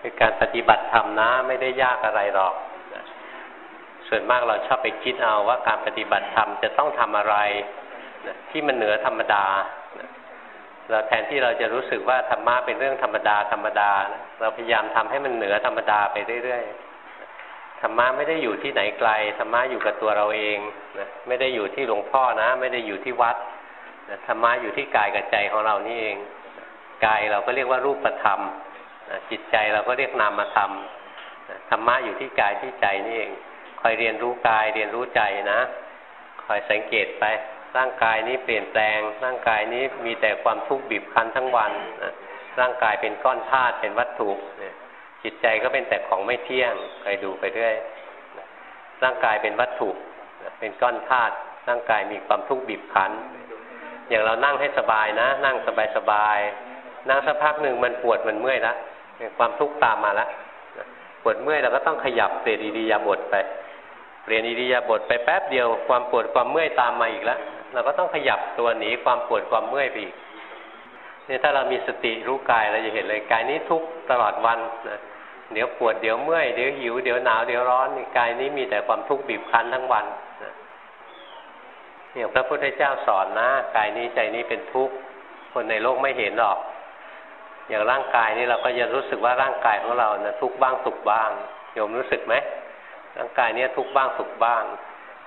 คือการปฏิบัติธรรมนะ ไม่ได้ยากอะไรหรอกส่วนมากเราชอบไปคิดเอาว่าการปฏิบัติธรรมจะต้องทำอะไรที่มันเหนือธรรมดาเราแทนที่เราจะรู้สึกว่าธรรมะเป็นเรื่องธรรมดาธรรมดาเราพยายามทำให้มันเหนือธรรมดาไปเรื่อยๆธรรมะไม่ได้อยู่ที่ไหนไกลธรรมะอยู่กับตัวเราเองนะไม่ได้อยู่ที่หลวงพ่อนะ ไม่ได้อยู่ที่วัดนะธรรมะอยู่ที่กายกับใจของเรานี่เองกายเราก็เรียกว่ารูปธรรม จิตใจเราก็เรียกนามธรรมธรรมะอยู่ที่กายที่ใจนี่เอง คอยเรียนรู้กายเรียนรู้ใจนะ คอยสังเกตไป ร่างกายนี้เปลี่ยนแปลง ร่างกายนี้มีแต่ความทุกข์บีบคั้นทั้งวันนะร่างกายเป็นก้อนธาตุเป็นวัตถุเนี่ยจิตใจก็เป็นแต่ของไม่เที่ยงคอยดูไปเรื่อย ร่างกายเป็นวัตถุ เป็นก้อนธาตุ ร่างกายมีความทุกข์บีบคั้น อย่างเรานั่งให้สบายนะ นั่งสบายสบาย นั่งสักพักหนึ่งมันปวดมันเมื่อยละ ความทุกข์ตามมาแล้วปวดเมื่อยเราก็ต้องขยับเปลี่ยนอิริยาบถไป เปลี่ยนอิริยาบถไปแป๊บเดียวความปวดความเมื่อยตามมาอีกแล้วเราก็ต้องขยับตัวหนีความปวดความเมื่อยไปอีกนี่ถ้าเรามีสติรู้กายเราจะเห็นเลยกายนี้ทุกตลอดวันนะเดี๋ยวปวดเดี๋ยวเมื่อยเดี๋ยวหิวเดี๋ยวหนาวเดี๋ยวร้อนกายนี้มีแต่ความทุกข์บีบคั้นทั้งวันเนี่ยพระพุทธเจ้าสอนนะกายนี้ใจนี้เป็นทุกข์คนในโลกไม่เห็นหรอก อย่างร่างกายนี้เราก็จะรู้สึกว่าร่างกายของเรานะทุกบ้างสุขบ้างโยมรู้สึกไหมร่างกายนี้ทุกบ้างสุขบ้าง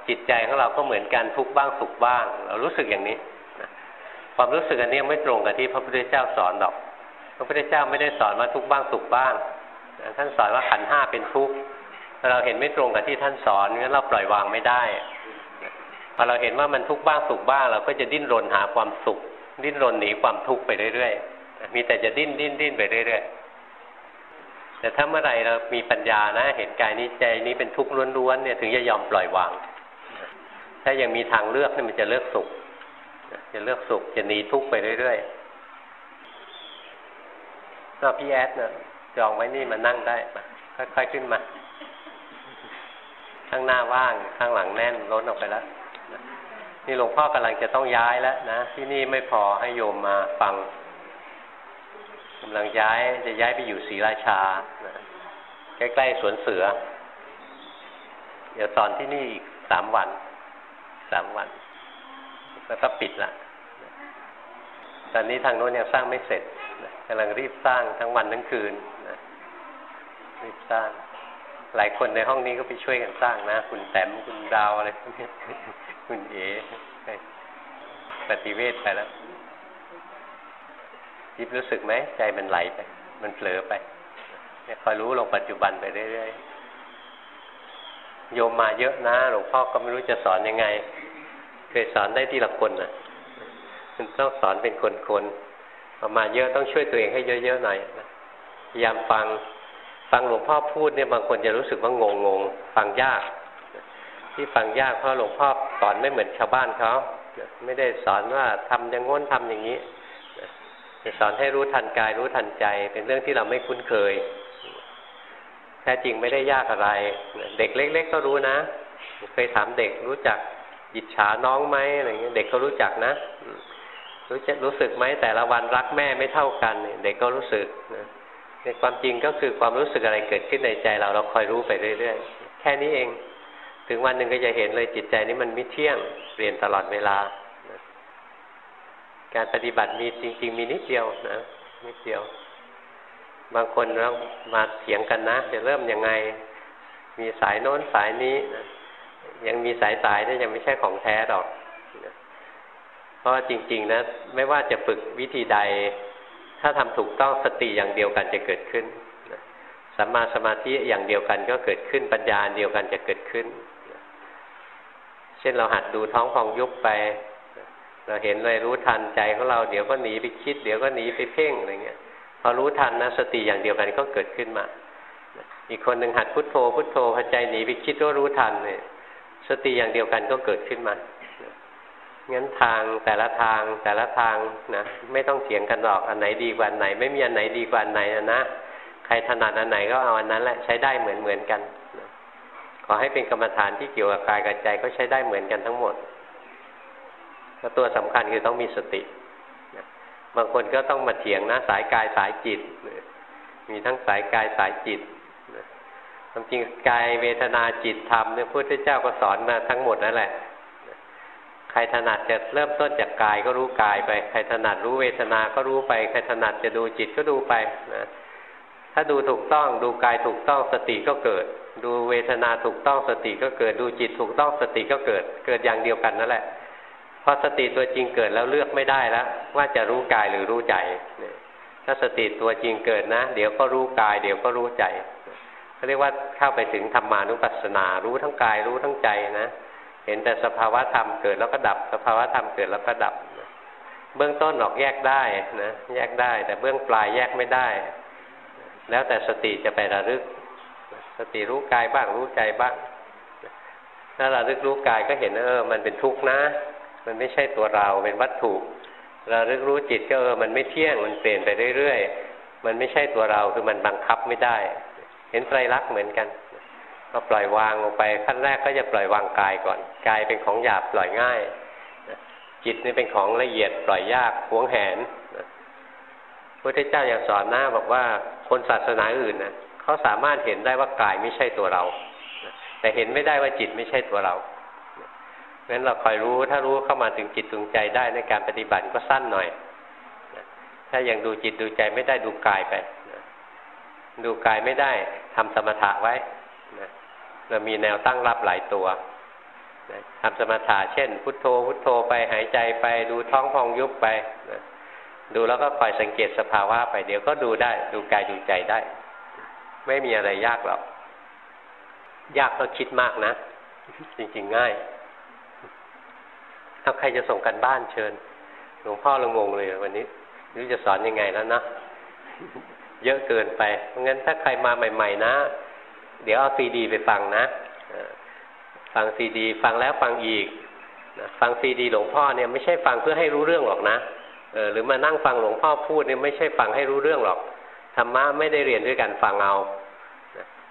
จิตใจของเราก็เหมือนกันทุกบ้างสุขบ้าง เรารู้สึกอย่างนี้ความรู้สึกอันนี้ไม่ตรงกับที่พระพุทธเจ้าสอนหรอก พระพุทธเจ้าไม่ได้สอนว่าทุกบ้างสุขบ้างท่านสอนว่าขันห้าเป็นทุกข์เราเห็นไม่ตรงกับที่ท่านสอนงั้นเราปล่อยวางไม่ได้พอเราเห็นว่ามันทุกข์บ้างสุขบ้าง เราก็จะดิ้นรนหาความสุข ดิ้นรนหนีความทุกข์ไปเรื่อยๆ มีแต่จะดิ้นดิ้นดิ้นไปเรื่อยๆแต่ถ้าเมื่อไหร่เรามีปัญญานะ เห็นกายนี้ใจนี้เป็นทุกข์ล้วนๆเนี่ยถึงจะยอมปล่อยวาง ถ้ายังมีทางเลือกนี่มันจะเลือกสุข จะเลือกสุขจะหนีทุกข์ไปเรื่อยๆก็พี่แอดนะจองไว้นี่มานั่งได้มาค่อยๆขึ้นมา ข้างหน้าว่างข้างหลังแน่นล้นออกไปแล้วนี่หลวงพ่อกำลังจะต้องย้ายแล้วนะ ที่นี่ไม่พอให้โยมมาฟัง กำลังย้ายจะย้ายไปอยู่ศรีราชาใกล้ๆสวนเสือ เดี๋ยวสอนที่นี่อีกสามวันสามวัน แล้วก็ปิดละตอนนี้ทางโน้นยังสร้างไม่เสร็จกำลังรีบสร้างทั้งวันทั้งคืนรีบสร้าง หลายคนในห้องนี้ก็ไปช่วยกันสร้างนะ คุณแต้มคุณดาวอะไรพวกนี้คุณเอ๋ปฏิเวทไปแล้ว ยิบรู้สึกไหมใจมันไหลไป มันเผลอไปเนี่ยคอยรู้ลงปัจจุบันไปเรื่อยๆโยมมาเยอะนะหลวงพ่อก็ไม่รู้จะสอนยังไง เคยสอนได้ทีละคนนะมันต้องสอนเป็นคนๆพอมาเยอะต้องช่วยตัวเองให้เยอะๆหน่อยพยายามฟังฟังหลวงพ่อพูดเนี่ยบางคนจะรู้สึกว่างงงฟังยาก ที่ฟังยากเพราะหลวงพ่อสอนไม่เหมือนชาวบ้านเขาไม่ได้สอนว่าทำอย่างง้นทำอย่างนี้ จะสอนให้รู้ทันกายรู้ทันใจ เป็นเรื่องที่เราไม่คุ้นเคยแท้จริงไม่ได้ยากอะไร เด็กเล็ก ๆ ก็รู้นะ เคยถามเด็กรู้จักอิจฉาน้องไหมอะไรเงี้ยเด็กก็รู้จักนะรู้จักรู้สึกไหมแต่ละวันรักแม่ไม่เท่ากันเด็กก็รู้สึกนะในความจริงก็คือความรู้สึกอะไรเกิดขึ้นในใจเราเราคอยรู้ไปเรื่อยๆแค่นี้เอง ถึงวันหนึ่งก็จะเห็นเลยจิตใจนี้มันไม่เที่ยงเปลี่ยนตลอดเวลา การปฏิบัติมีจริง ๆ มีนิดเดียวนะนิดเดียว บางคนเรามาเถียงกันนะ จะเริ่มยังไง มีสายโน้นสายนี้นะยังมีสายสายนี่ยังไม่ใช่ของแท้หรอกเพราะจริง ๆ นะ ไม่ว่าจะฝึกวิธีใด ถ้าทำถูกต้องสติอย่างเดียวกันจะเกิดขึ้นสัมมาสมาธิอย่างเดียวกันก็เกิดขึ้นปัญญาเดียวกันจะเกิดขึ้น เช่นเราหัดดูท้องพองยุบไป เราเห็นเลยรู้ทันใจของเราเดี๋ยวก็หนีไปคิด เดี๋ยวก็หนีไปเพ่งอะไรเงี้ย พอรู้ทันนะสติอย่างเดียวกันก็เกิดขึ้นมา อีกคนหนึ่งหัดพุทโธพุทโธพอใจหนีไปคิดว่ารู้ทันเนี่ยสติอย่างเดียวกันก็เกิดขึ้นมางั้นทางแต่ละทางแต่ละทางนะไม่ต้องเถียงกันหรอกอันไหนดีกว่าอันไหน ไม่มีอันไหนดีกว่าอันไหนนะใครถนัดอันไหนก็เอาอันนั้นแหละใช้ได้เหมือนเหมือนกันขอให้เป็นกรรมฐานที่เกี่ยวกับกายกับใจก็ใช้ได้เหมือนกันทั้งหมด แล้วตัวสำคัญคือต้องมีสติ บางคนก็ต้องมาเถียงนะ สายกายสายจิต มีทั้งสายกายสายจิตความจริงกายเวทนาจิตธรรมเนี่ยพุทธเจ้าก็สอนมาทั้งหมดนั่นแหละ ใครถนัดจะเริ่มต้นจากกายก็รู้กายไป ใครถนัดรู้เวทนาก็รู้ไป ใครถนัดจะดูจิตก็ดูไปนะถ้าดูถูกต้องดูกายถูกต้องสติก็เกิด ดูเวทนาถูกต้องสติก็เกิด ดูจิตถูกต้องสติก็เกิด เกิดอย่างเดียวกันนั่นแหละ พอสติตัวจริงเกิดแล้วเลือกไม่ได้แล้ว ว่าจะรู้กายหรือรู้ใจถ้าสติตัวจริงเกิดนะ เดี๋ยวก็รู้กาย เดี๋ยวก็รู้ใจเขาเรียกว่าเข้าไปถึงธรรมานุปัสสนา รู้ทั้งกายรู้ทั้งใจนะเห็นแต่สภาวะธรรมเกิดแล้วก็ดับ สภาวะธรรมเกิดแล้วก็ดับ เบื้องต้นออกแยกได้นะแยกได้ แต่เบื้องปลายแยกไม่ได้ แล้วแต่สติจะไประลึก สติรู้กายบ้างรู้ใจบ้างถ้าระลึกรู้กายก็เห็นเออ มันเป็นทุกข์นะ มันไม่ใช่ตัวเราเป็นวัตถุเระลึกรู้จิตก็เออมันไม่เที่ยงมันเปลี่ยนไปเรื่อยๆ มันไม่ใช่ตัวเราคือมันบังคับไม่ได้ เห็นไตรลักษณ์เหมือนกันก็ปล่อยวางลงไปขั้นแรกก็จะปล่อยวางกายก่อนกายเป็นของหยาบปล่อยง่าย จิตนี่เป็นของละเอียดปล่อยยากหวงแหนพระพุทธเจ้าอย่างสอนหน้าบอกว่าคนศาสนาอื่นนะเขาสามารถเห็นได้ว่ากายไม่ใช่ตัวเรา แต่เห็นไม่ได้ว่าจิตไม่ใช่ตัวเรา เพราะฉะนั้นเราคอยรู้ถ้ารู้เข้ามาถึงจิตถึงใจได้ในการปฏิบัติก็สั้นหน่อย ถ้ายังดูจิตดูใจไม่ได้ดูกายไป ดูกายไม่ได้ทำสมถะไว้นะเรามีแนวตั้งรับหลายตัวนะทำสมถะเช่น พุทโธ พุทโธไปหายใจไปดูท้องพองยุบไปนะดูแล้วก็คอยสังเกตสภาวะไปเดี๋ยวก็ดูได้ ดูกายดูใจได้ ไม่มีอะไรยากหรอกยากก็คิดมากนะ จริงๆง่าย ถ้าใครจะส่งกันบ้านเชิญ หลวงพ่อละงงเลยวันนี้รู้จะสอนยังไงแล้วนะเยอะเกินไป เพราะงั้นถ้าใครมาใหม่ ๆ นะ เดี๋ยวเอาซีดี ไปฟังนะ ฟังซีดี ฟังแล้วฟังอีก ฟังซีดี หลวงพ่อเนี่ยไม่ใช่ฟังเพื่อให้รู้เรื่องหรอกนะเออหรือมานั่งฟังหลวงพ่อพูดเนี่ยไม่ใช่ฟังให้รู้เรื่องหรอก ธรรมะไม่ได้เรียนด้วยกันฟังเอา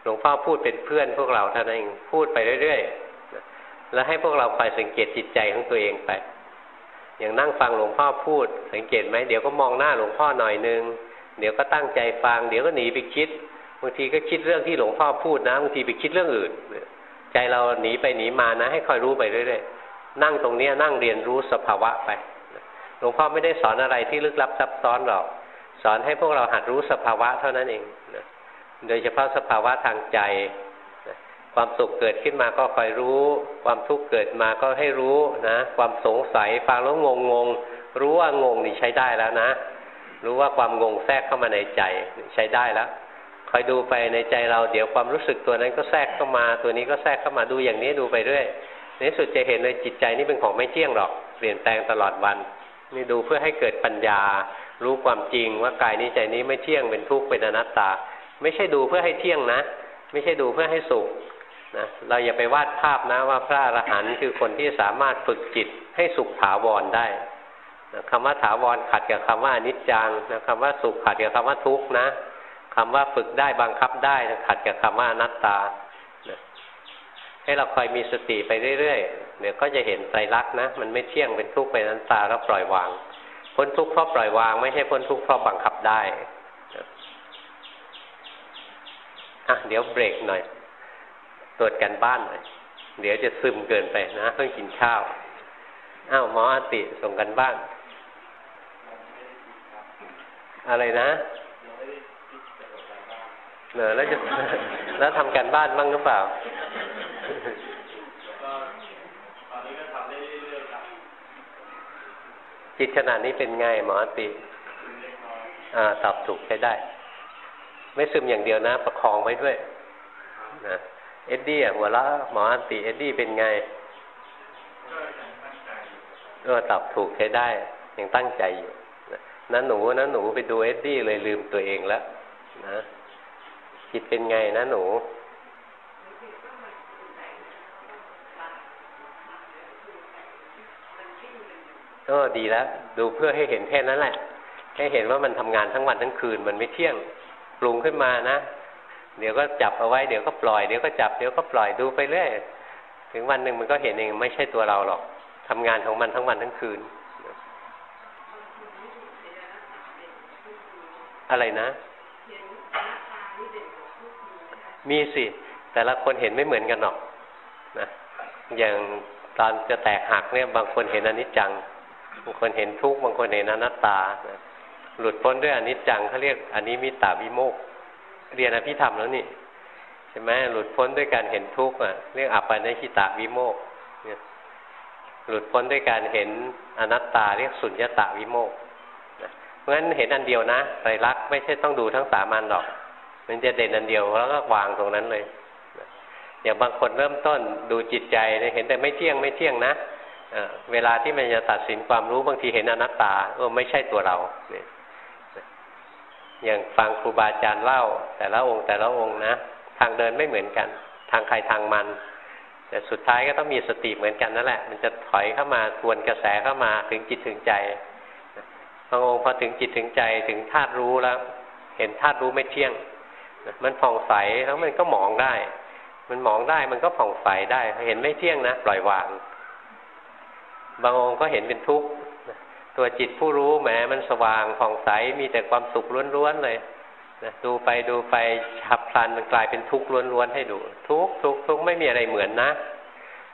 หลวงพ่อพูดเป็นเพื่อนพวกเราเท่านั้นเอง พูดไปเรื่อยๆ แล้วให้พวกเราคอยสังเกตจิตใจของตัวเองไปอย่างนั่งฟังหลวงพ่อพูด สังเกตไหมเดี๋ยวก็มองหน้าหลวงพ่อหน่อยนึงเดี๋ยวก็ตั้งใจฟัง เดี๋ยวก็หนีไปคิดบางทีก็คิดเรื่องที่หลวงพ่อพูดนะบางทีไปคิดเรื่องอื่น ใจเราหนีไปหนีมานะ ให้คอยรู้ไปเรื่อยๆนั่งตรงนี้นั่งเรียนรู้สภาวะไปหลวงพ่อไม่ได้สอนอะไรที่ลึกลับซับซ้อนหรอก สอนให้พวกเราหัดรู้สภาวะเท่านั้นเองโดยเฉพาะสภาวะทางใจ ความสุขเกิดขึ้นมาก็คอยรู้ ความทุกข์เกิดมาก็ให้รู้นะ ความสงสัยฟังแล้วงงงรู้ว่างงนี่ใช้ได้แล้วนะ รู้ว่าความงงแทรกเข้ามาในใจใช้ได้แล้วคอยดูไปในใจเราเดี๋ยวความรู้สึกตัวนั้นก็แทรกเข้ามา ตัวนี้ก็แทรกเข้ามาดูอย่างนี้ดูไปเรื่อยในสุดจะเห็นเลยจิตใจนี่เป็นของไม่เที่ยงหรอกเปลี่ยนแปลงตลอดวัน นี่ดูเพื่อให้เกิดปัญญา รู้ความจริงว่ากายนี้ใจนี้ไม่เที่ยงเป็นทุกข์เป็นอนัตตา ไม่ใช่ดูเพื่อให้เที่ยงนะ ไม่ใช่ดูเพื่อให้สุข นะเราอย่าไปวาดภาพนะว่าพระอรหันต์คือคนที่สามารถฝึกจิตให้สุขถาวรได้คำว่าถาวรขัดกับคำว่าอนิจจังนะคำว่าสุขขัดกับคำว่าทุกข์นะคำว่าฝึกได้บังคับได้ขัดกับคำว่านัตตาให้เราคอยมีสติไปเรื่อยๆเดี๋ยวก็จะเห็นไตรลักษณ์นะ มันไม่เที่ยงเป็นทุกข์เป็นอนัตตาแล้วปล่อยวาง พ้นทุกข์เพราะปล่อยวาง ไม่ใช่พ้นทุกข์เพราะบังคับได้อะเดี๋ยวเบรกหน่อย ตรวจกันบ้านหน่อยเดี๋ยวจะซึมเกินไปนะเพิ่งกินข้าวอ้าวหมออติส่งกันบ้าน อะไรนะเนอแล้วจะแล้วทำการบ้านบ้างหรือเปล่าจิตขนาดนี้เป็นไงหมอติอ่าตอบถูกใช้ได้ ไม่ซึมอย่างเดียวนะ ประคองไว้ด้วยนะ เอ็ดดี้อะหัวละหมออันติเอ็ดดี้เป็นไงเออตอบถูกใช้ได้ยังตั้งใจอยู่นะหนูนะหนูไปดูเอ็ดดี้เลยลืมตัวเองแล้วนะจิตเป็นไงนะหนูก็ดีแล้ว ดูเพื่อให้เห็นแค่นั้นแหละ ให้เห็นว่ามันทำงานทั้งวันทั้งคืนมันไม่เที่ยงปรุงขึ้นมานะ เดี๋ยวก็จับเอาไว้เดี๋ยวก็ปล่อยเดี๋ยวก็จับเดี๋ยวก็ปล่อยดูไปเรื่อยถึงวันหนึ่งมันก็เห็นเองไม่ใช่ตัวเราหรอกทำงานของมันทั้งวันทั้งคืน อะไรนะ มีสิ แต่ละคนเห็นไม่เหมือนกันหรอกนะอย่างตอนจะแตกหักเนี่ย บางคนเห็นอนิจจัง บางคนเห็นทุกข์บางคนเห็นอนัตตานะหลุดพ้นด้วยอนิจจังเขาเรียกอันนี้มิตาวิโมก เรียนอภิธรรมแล้วนี่ใช่ไหมหลุดพ้นด้วยการเห็นทุกข์อะเรียกอัปปนิชิตาวิโมกหลุดพ้นด้วยการเห็นอนัตตาเรียกสุญญตาวิโมกเพราะฉะนั้นเห็นอันเดียวนะไตรลักษณ์ไม่ใช่ต้องดูทั้งสามันหรอก มันจะเด่นอันเดียวแล้วก็วางตรงนั้นเลยอย่างบางคนเริ่มต้นดูจิตใจเห็นแต่ไม่เที่ยงไม่เที่ยงนะเวลาที่มันจะตัดสินความรู้บางทีเห็นอนัตตาเออไม่ใช่ตัวเราเนี่ย อย่างฟังครูบาอาจารย์เล่า แต่ละองค์แต่ละองค์นะ ทางเดินไม่เหมือนกัน ทางใครทางมัน แต่สุดท้ายก็ต้องมีสติเหมือนกันนั่นแหละ มันจะถอยเข้ามาทวนกระแสเข้ามาถึงจิตถึงใจบางองค์พอถึงจิตถึงใจถึงธาตุรู้แล้ว เห็นธาตุรู้ไม่เที่ยง มันผ่องใสแล้วมันก็มองได้ มันมองได้มันก็ผ่องใสได้เห็นไม่เที่ยงนะปล่อยวาง บางองค์ก็เห็นเป็นทุกข์ ตัวจิตผู้รู้แหมมันสว่างผ่องใสมีแต่ความสุขล้วนๆเลยนะดูไปดูไปฉับพลันมันกลายเป็นทุกข์ล้วนๆให้ดู ทุกทุกทุกไม่มีอะไรเหมือนนะ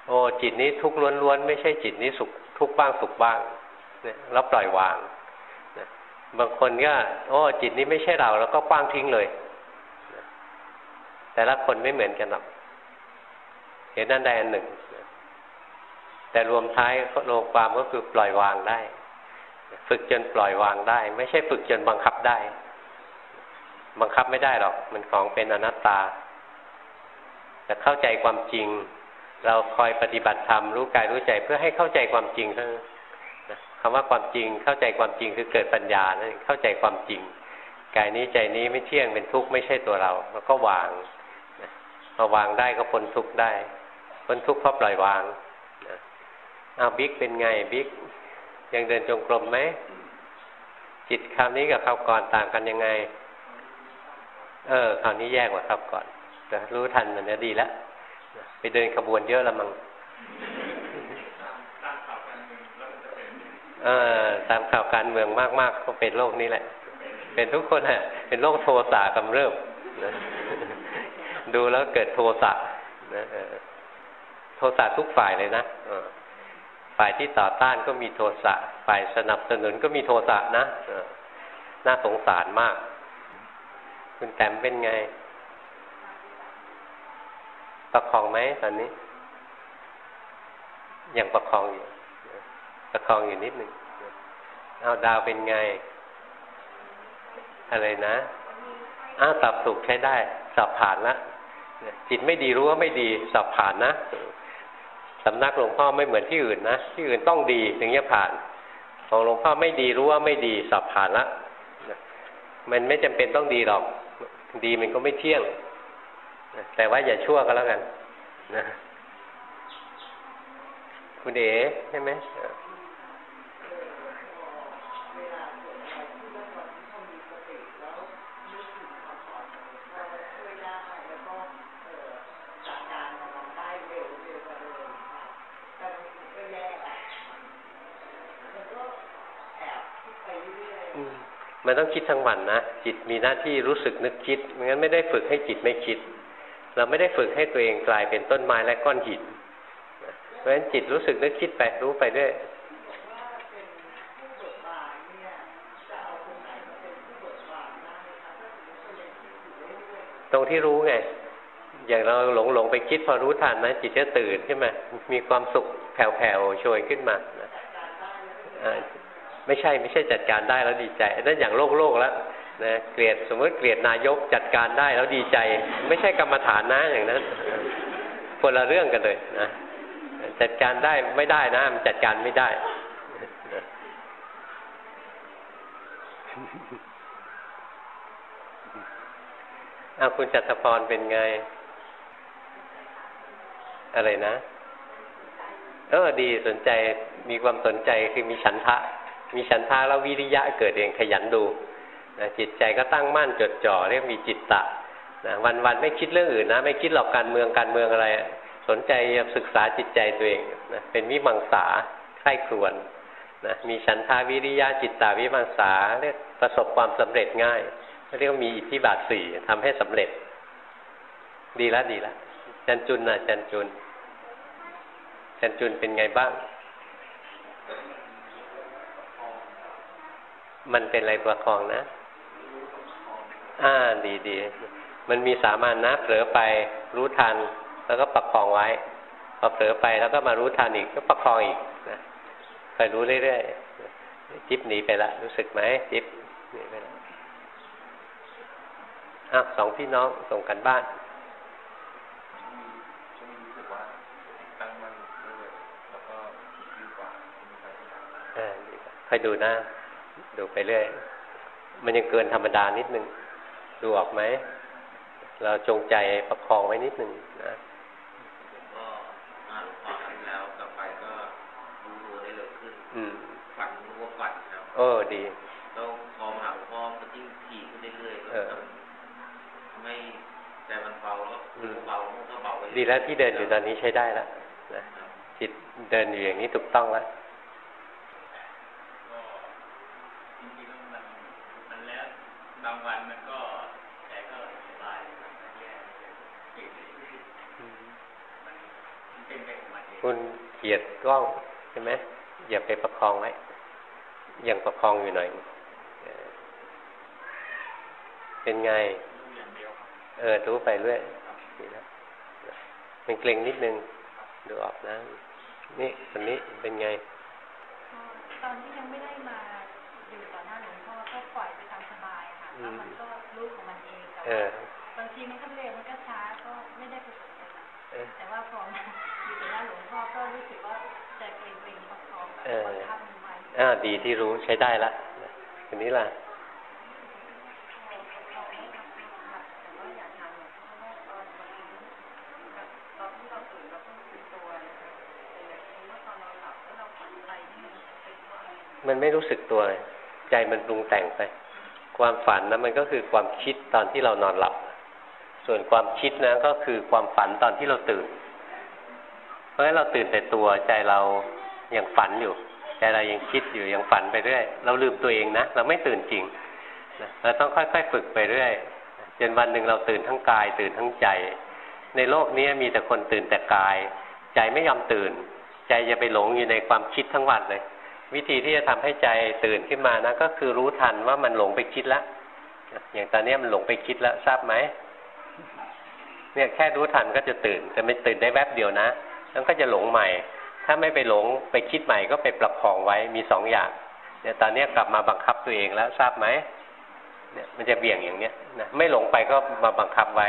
โอ้จิตนี้ทุกข์ล้วนๆไม่ใช่จิตนี้สุขทุกข์บ้างสุขบ้างเนี่ยแล้วปล่อยวางนะบางคนก็โอ้จิตนี้ไม่ใช่เราแล้วก็กว้างทิ้งเลยนะแต่ละคนไม่เหมือนกันหรอกเห็นนั่นใดอันหนึ่ง แต่รวมท้ายรวมความก็คือปล่อยวางได้ ฝึกจนปล่อยวางได้ ไม่ใช่ฝึกจนบังคับได้ บังคับไม่ได้หรอก มันของเป็นอนัตตา แต่เข้าใจความจริง เราคอยปฏิบัติธรรมรู้กายรู้ใจเพื่อให้เข้าใจความจริงเท่านั้นคำว่าความจริงเข้าใจความจริงคือเกิดปัญญานั่นเข้าใจความจริงกายนี้ใจนี้ไม่เที่ยงเป็นทุกข์ไม่ใช่ตัวเราแล้วก็วางพอวางได้ก็พ้นทุกข์ได้พ้นทุกข์เพราะปล่อยวางอ้าวบิ๊กเป็นไงบิ๊ก ยังเดินจงกรมไหม จิตคราวนี้กับคราวก่อนต่างกันยังไง เออคราวนี้แยกกว่าครับก่อนแต่รู้ทันมันนี้ดีแล้วไปเดินขบวนเยอะละมั้งเออตามข่าวการเมืองมาก ๆ ก็เป็นโรคนี้แหละ เป็นทุกคนฮะเป็นโรคโทสะกำเริบดูแล้วเกิดโทสะนะโทสะทุกฝ่ายเลยนะ ฝ่ายที่ต่อต้านก็มีโทสะ ฝ่ายสนับสนุนก็มีโทสะนะน่าสงสารมาก คุณแต้มเป็นไง ประคองไหมตอนนี้ ยังประคองอยู่ ประคองอยู่นิดหนึ่งเอาดาวเป็นไง อะไรนะอ้าตอบถูกใช้ได้ สอบผ่านละจิตไม่ดีรู้ว่าไม่ดี สอบผ่านนะ สำนักหลวงพ่อไม่เหมือนที่อื่นนะที่อื่นต้องดีถึงจะผ่าน ของหลวงพ่อไม่ดีรู้ว่าไม่ดีสอบผ่านละมันไม่จำเป็นต้องดีหรอก ดีมันก็ไม่เที่ยงแต่ว่าอย่าชั่วก็แล้วกัน นะ คุณเอ๋ใช่ไหม มันต้องคิดทั้งวันนะจิตมีหน้าที่รู้สึกนึกคิดไม่งั้นไม่ได้ฝึกให้จิตไม่คิด เราไม่ได้ฝึกให้ตัวเองกลายเป็นต้นไม้และก้อนหินเพราะฉะนั้นจิตรู้สึกนึกคิดไปรู้ไปด้วยตรงที่รู้ไง อย่างเราหลงหลงไปคิดพอรู้ทันนะจิตจะตื่นขึ้นมา มีความสุขแผ่วๆโชยขึ้นมา ไม่ใช่ไม่ใช่จัดการได้แล้วดีใจนั่นอย่างโลกโลกแล้วนะเกลียดสมมติเกลียดนายกจัดการได้แล้วดีใจ ไม่ใช่กรรมฐานนะอย่างนั้นคนละเรื่องกันเลยนะจัดการได้ไม่ได้นะมันจัดการไม่ได้อาคุณจัตพรเป็นไง อะไรนะ เออดีสนใจมีความสนใจคือมีฉันทะ มีฉันทาแล้ววิริยะเกิดเองขยันดูนะจิตใจก็ตั้งมั่นจดจ่อเรียกมีจิตตะนะวันวันไม่คิดเรื่องอื่นนะ ไม่คิดหรอกการเมืองการเมืองอะไร สนใจศึกษาจิตใจตัวเองนะเป็นวิมังสาใคร่ครวนนะมีฉันทาวิริยะจิตตาวิมังสาเรียกประสบความสำเร็จง่ายเรียกว่ามีอิทธิบาทสี่ทำให้สำเร็จ ดีแล้วดีแล้วจันจุนนะจันจุนจันจุนเป็นไงบ้าง มันเป็นอะไรประคองนะ อ่าดีดีมันมีสามัญนะเผลอไปรู้ทัน แล้วก็ประคองไว้พอเผลอไปแล้วก็มารู้ทันอีกก็ประคองอีกนะคอยรู้เรื่อยๆจิ๊บหนีไปละ รู้สึกไหมจิ๊บหนีไปละอะสองพี่น้องส่งกันบ้านคอยดูนะ ดูไปเรื่อย มันยังเกินธรรมดานิดนึง ดูออกไหม เราจงใจประคองไว้นิดนึงนะก็มาหลวงพ่อครั้งแล้วกลับไปก็รู้ตัวได้เร็วขึ้นอืมฝันรู้ว่าฝันครับโอ้ดีแล้วพอมาหาหลวงพ่อมันยิ่งถี่ขึ้นเรื่อยๆก็ทำให้ใจมันเบาแล้วเบาก็เบาไปดีแล้วที่เดินอยู่ตอนนี้ใช้ได้แล้วนะจิตเดินอยู่อย่างนี้ถูกต้องแล้วบางวันมันก็แต่ก็สบายแย่เป็นไปของมันเอง คุณเกียดกล้องใช่ไหมอย่าไปประคองไว้ยังประคองอยู่หน่อย เป็นไง เออรู้ไปเรื่อยนี่นะมันเกรงนิดนึง ดูออกนะ นี่คนนี้เป็นไง ตอนที่ยังไม่ได้มาอยู่ต่อหน้าหลวงพ่อก็ปล่อยไปตามสบายค่ะแล้วมันก็รู้ของมันเองแต่ว่าบางทีมันก็เร็วมันก็ อ่าดีที่รู้ใช้ได้ละทีนี้ล่ะมันไม่รู้สึกตัวเลยใจมันปรุงแต่งไป ความฝันนะมันก็คือความคิดตอนที่เรานอนหลับ ส่วนความคิดนะก็คือความฝันตอนที่เราตื่น เพราะฉะนั้นเราตื่นแต่ตัวใจเรายังฝันอยู่ ใจเรายังคิดอยู่ยังฝันไปเรื่อย เราลืมตัวเองนะ เราไม่ตื่นจริงเราต้องค่อยๆฝึกไปเรื่อยจนวันหนึ่งเราตื่นทั้งกาย ตื่นทั้งใจ ในโลกนี้มีแต่คนตื่นแต่กาย ใจไม่ยอมตื่น ใจจะไปหลงอยู่ในความคิดทั้งวันเลย วิธีที่จะทำให้ใจตื่นขึ้นมานะก็คือรู้ทันว่ามันหลงไปคิดแล้วอย่างตอนนี้มันหลงไปคิดแล้วทราบไหมเนี่ยแค่รู้ทันก็จะตื่น แต่ไม่ตื่นได้แวบเดียวนะแล้วก็จะหลงใหม่ ถ้าไม่ไปหลงไปคิดใหม่ก็ไปประคองไว้มีสองอย่างเนี่ยตอนนี้กลับมาบังคับตัวเองแล้วทราบไหมเนี่ยมันจะเบี่ยงอย่างเนี้ยนะไม่หลงไปก็มาบังคับไว้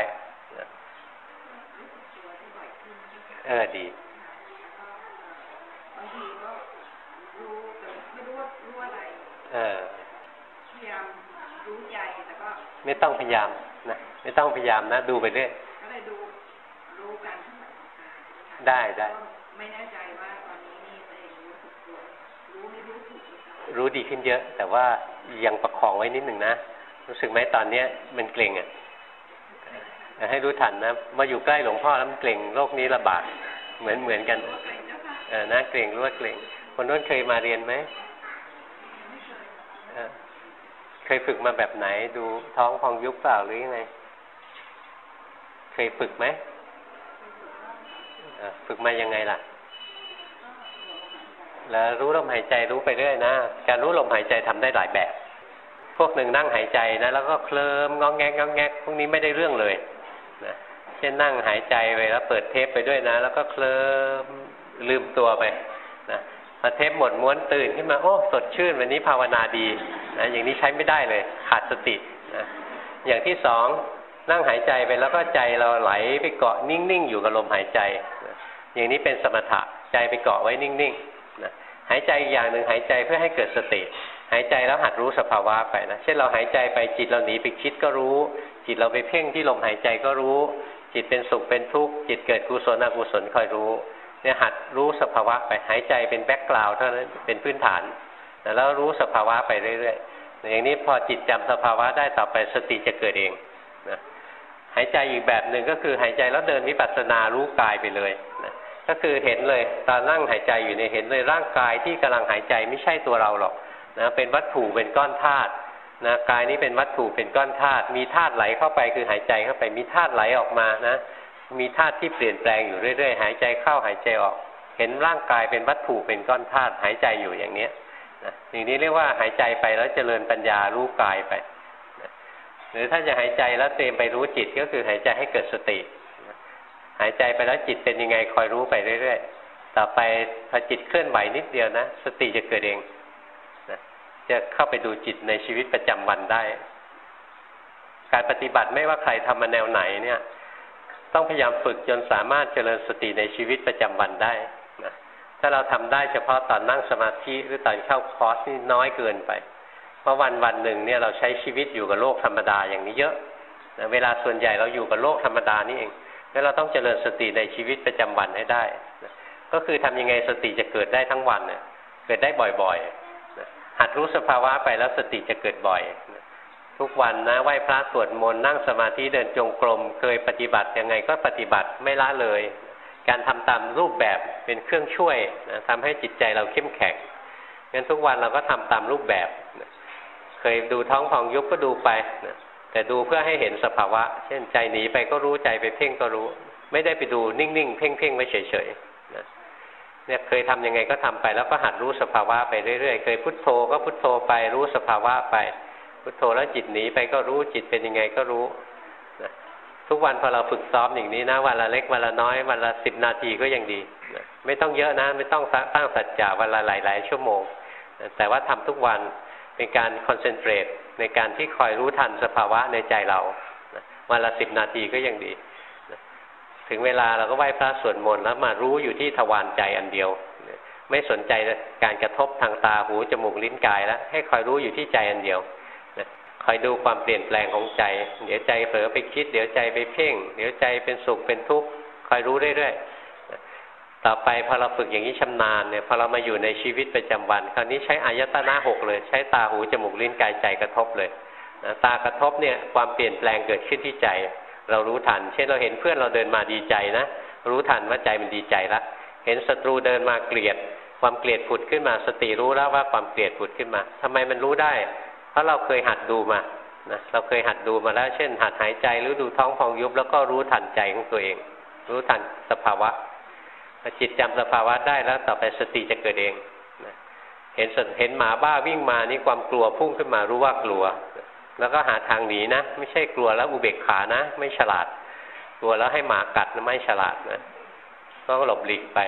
เออดีพยายามรู้ใจแต่ก็ไม่ต้องพยายามนะไม่ต้องพยายามนะดูไปเรื่อยก็เลยดูรู้การทได้ได้ไม่แน่ใจว่าตอนนี้นี่ตัวเองรู้สึกตัวรู้ไม่รู้ถูก รู้ดีขึ้นเยอะ แต่ว่ายังประคองไว้นิดหนึ่งนะ รู้สึกไหมตอนเนี้ยมันเกร็งอะให้รู้ทันนะมาอยู่ใกล้หลวงพ่อแล้วมันเกร็งโรคนี้ระบาดเหมือนเหมือนกันเออนะเกร็งรู้ว่าเกร็งคนนู้นเคยมาเรียนไหมเคยฝึกมาแบบไหน ดูท้องพองยุบเปล่าหรือยังไงเคยฝึกไหมฝึกมายังไงล่ะ แล้วรู้ลมหายใจรู้ไปเรื่อยนะ การรู้ลมหายใจทำได้หลายแบบ พวกหนึ่งนั่งหายใจนะแล้วก็เคลิ้มงองแงงงองแงกพวกนี้ไม่ได้เรื่องเลยนะเช่นนั่งหายใจไปแล้วเปิดเทปไปด้วยนะ แล้วก็เคลิ้มลืมตัวไปนะพอเทปหมดม้วนตื่นขึ้นมาโอ้สดชื่นวันนี้ภาวนาดีนะอย่างนี้ใช้ไม่ได้เลยขาดสตินะอย่างที่สองนั่งหายใจไปแล้วก็ใจเราไหลไปเกาะนิ่งๆอยู่กับลมหายใจ อย่างนี้เป็นสมถะใจไปเกาะไว้นิ่งๆ หายใจอีกอย่างหนึ่งหายใจเพื่อให้เกิดสติ หายใจแล้วหัดรู้สภาวะไปนะ เช่นเราหายใจไปจิตเราหนีไปคิดก็รู้ จิตเราไปเพ่งที่ลมหายใจก็รู้ จิตเป็นสุขเป็นทุกข์จิตเกิดกุศลอกุศลคอยรู้เนี่ยหัดรู้สภาวะไปหายใจเป็นแบ็กกราวด์เท่านั้นเป็นพื้นฐานแล้วรู้สภาวะไปเรื่อยๆอย่างนี้พอจิตจำสภาวะได้ต่อไปสติจะเกิดเองนะหายใจอีกแบบหนึ่งก็คือหายใจแล้วเดินวิปัสสนารู้กายไปเลยนะ ก็คือเห็นเลยตอนนั่งหายใจอยู่ในเห็นเลยร่างกายที่กำลังหายใจไม่ใช่ตัวเราหรอกนะเป็นวัตถุเป็นก้อนธาตุนะกายนี้เป็นวัตถุเป็นก้อนธาตุมีธาตุไหลเข้าไปคือหายใจเข้าไปมีธาตุไหลออกมานะ มีธาตุที่เปลี่ยนแปลงอยู่เรื่อยๆ หายใจเข้าหายใจออก เห็นร่างกายเป็นวัตถุเป็นก้อนธาตุหายใจอยู่อย่างเนี้ยนะอย่างนี้เรียกว่าหายใจไปแล้วเจริญปัญญารู้กายไปนะหรือถ้าจะหายใจแล้วเตรียมไปรู้จิตก็คือหายใจให้เกิดสติ หายใจไปแล้วจิตเป็นยังไงคอยรู้ไปเรื่อยๆ ต่อไปพอจิตเคลื่อนไหวนิดเดียวนะ สติจะเกิดเองนะจะเข้าไปดูจิตในชีวิตประจำวันได้ การปฏิบัติไม่ว่าใครทำมาแนวไหนเนี่ย ต้องพยายามฝึกจนสามารถเจริญสติในชีวิตประจำวันได้นะถ้าเราทำได้เฉพาะตอนนั่งสมาธิหรือตอนเข้าคอร์สนี่น้อยเกินไป เพราะวันวันหนึ่งเนี่ยเราใช้ชีวิตอยู่กับโลกธรรมดาอย่างนี้เยอะนะเวลาส่วนใหญ่เราอยู่กับโลกธรรมดานี่เอง แล้วเราต้องเจริญสติในชีวิตประจำวันให้ได้นะก็คือทำยังไงสติจะเกิดได้ทั้งวันเนี่ยเกิดได้บ่อยๆนะหัดรู้สภาวะไปแล้วสติจะเกิดบ่อยนะทุกวันนะไหว้พระสวดมนต์นั่งสมาธิเดินจงกรม เคยปฏิบัติยังไงก็ปฏิบัติไม่ละเลย การทำตามรูปแบบเป็นเครื่องช่วยนะทำให้จิตใจเราเข้มแข็งงั้นทุกวันเราก็ทำตามรูปแบบนะเคยดูท้องพองยุบก็ดูไปนะ แต่ดูเพื่อให้เห็นสภาวะ เช่นใจหนีไปก็รู้ใจไปเพ่งก็รู้ ไม่ได้ไปดูนิ่งๆ เพ่งๆไว้เฉยๆนะเนี่ยเคยทํำยังไงก็ทำไปแล้วก็หัดรู้สภาวะไปเรื่อยๆ เคยพุทโธก็พุทโธไปรู้สภาวะไป พุทโธแล้วจิตหนีไปก็รู้จิตเป็นยังไงก็รู้นะทุกวันพอเราฝึกซ้อมอย่างนี้นะวันละเล็กวันละน้อยวันละสิบนาทีก็ยังดีนะไม่ต้องเยอะนะ ไม่ต้องตั้งสัจจะวันละหลายๆชั่วโมงนะแต่ว่าทำทุกวันเป็นการคอนเซนเทรต ในการที่คอยรู้ทันสภาวะในใจเราวันละสิบนาทีก็ยังดีถึงเวลาเราก็ไหว้พระสวดมนต์แล้วมารู้อยู่ที่ทวารใจอันเดียว ไม่สนใจการกระทบทางตาหูจมูกลิ้นกายแล้วให้คอยรู้อยู่ที่ใจอันเดียวคอยดูความเปลี่ยนแปลงของใจ เดี๋ยวใจเผลอไปคิด เดี๋ยวใจไปเพ่ง เดี๋ยวใจเป็นสุขเป็นทุกข์คอยรู้เรื่อยๆ ต่อไปพอเราฝึกอย่างนี้ชำนาญเนี่ยพอเรามาอยู่ในชีวิตประจำวัน คราวนี้ใช้อายตนะหกเลย ใช้ตาหูจมูกลิ้นกายใจกระทบเลยนะตากระทบเนี่ยความเปลี่ยนแปลงเกิดขึ้นที่ใจ เรารู้ทัน เช่นเราเห็นเพื่อนเราเดินมาดีใจนะ รู้ทันว่าใจมันดีใจละเห็นศัตรูเดินมาเกลียด ความเกลียดผุดขึ้นมา สติรู้แล้วว่าความเกลียดผุดขึ้นมาทำไมมันรู้ได้ เพราะเราเคยหัดดูมานะเราเคยหัดดูมาแล้ว เช่น หัดหายใจหรือดูท้องพองยุบแล้วก็รู้ทันใจของตัวเอง รู้ทันสภาวะ จิตจำสภาวะได้แล้วต่อไปสติจะเกิดเองนะเห็นสเห็นหมาบ้าวิ่งมานี่ความกลัวพุ่งขึ้นมารู้ว่ากลัว แล้วก็หาทางหนีนะ ไม่ใช่กลัวแล้วอุเบกขานะ ไม่ฉลาด กลัวแล้วให้หมากัดนะไม่ฉลาดนะก็หลบหลีกไป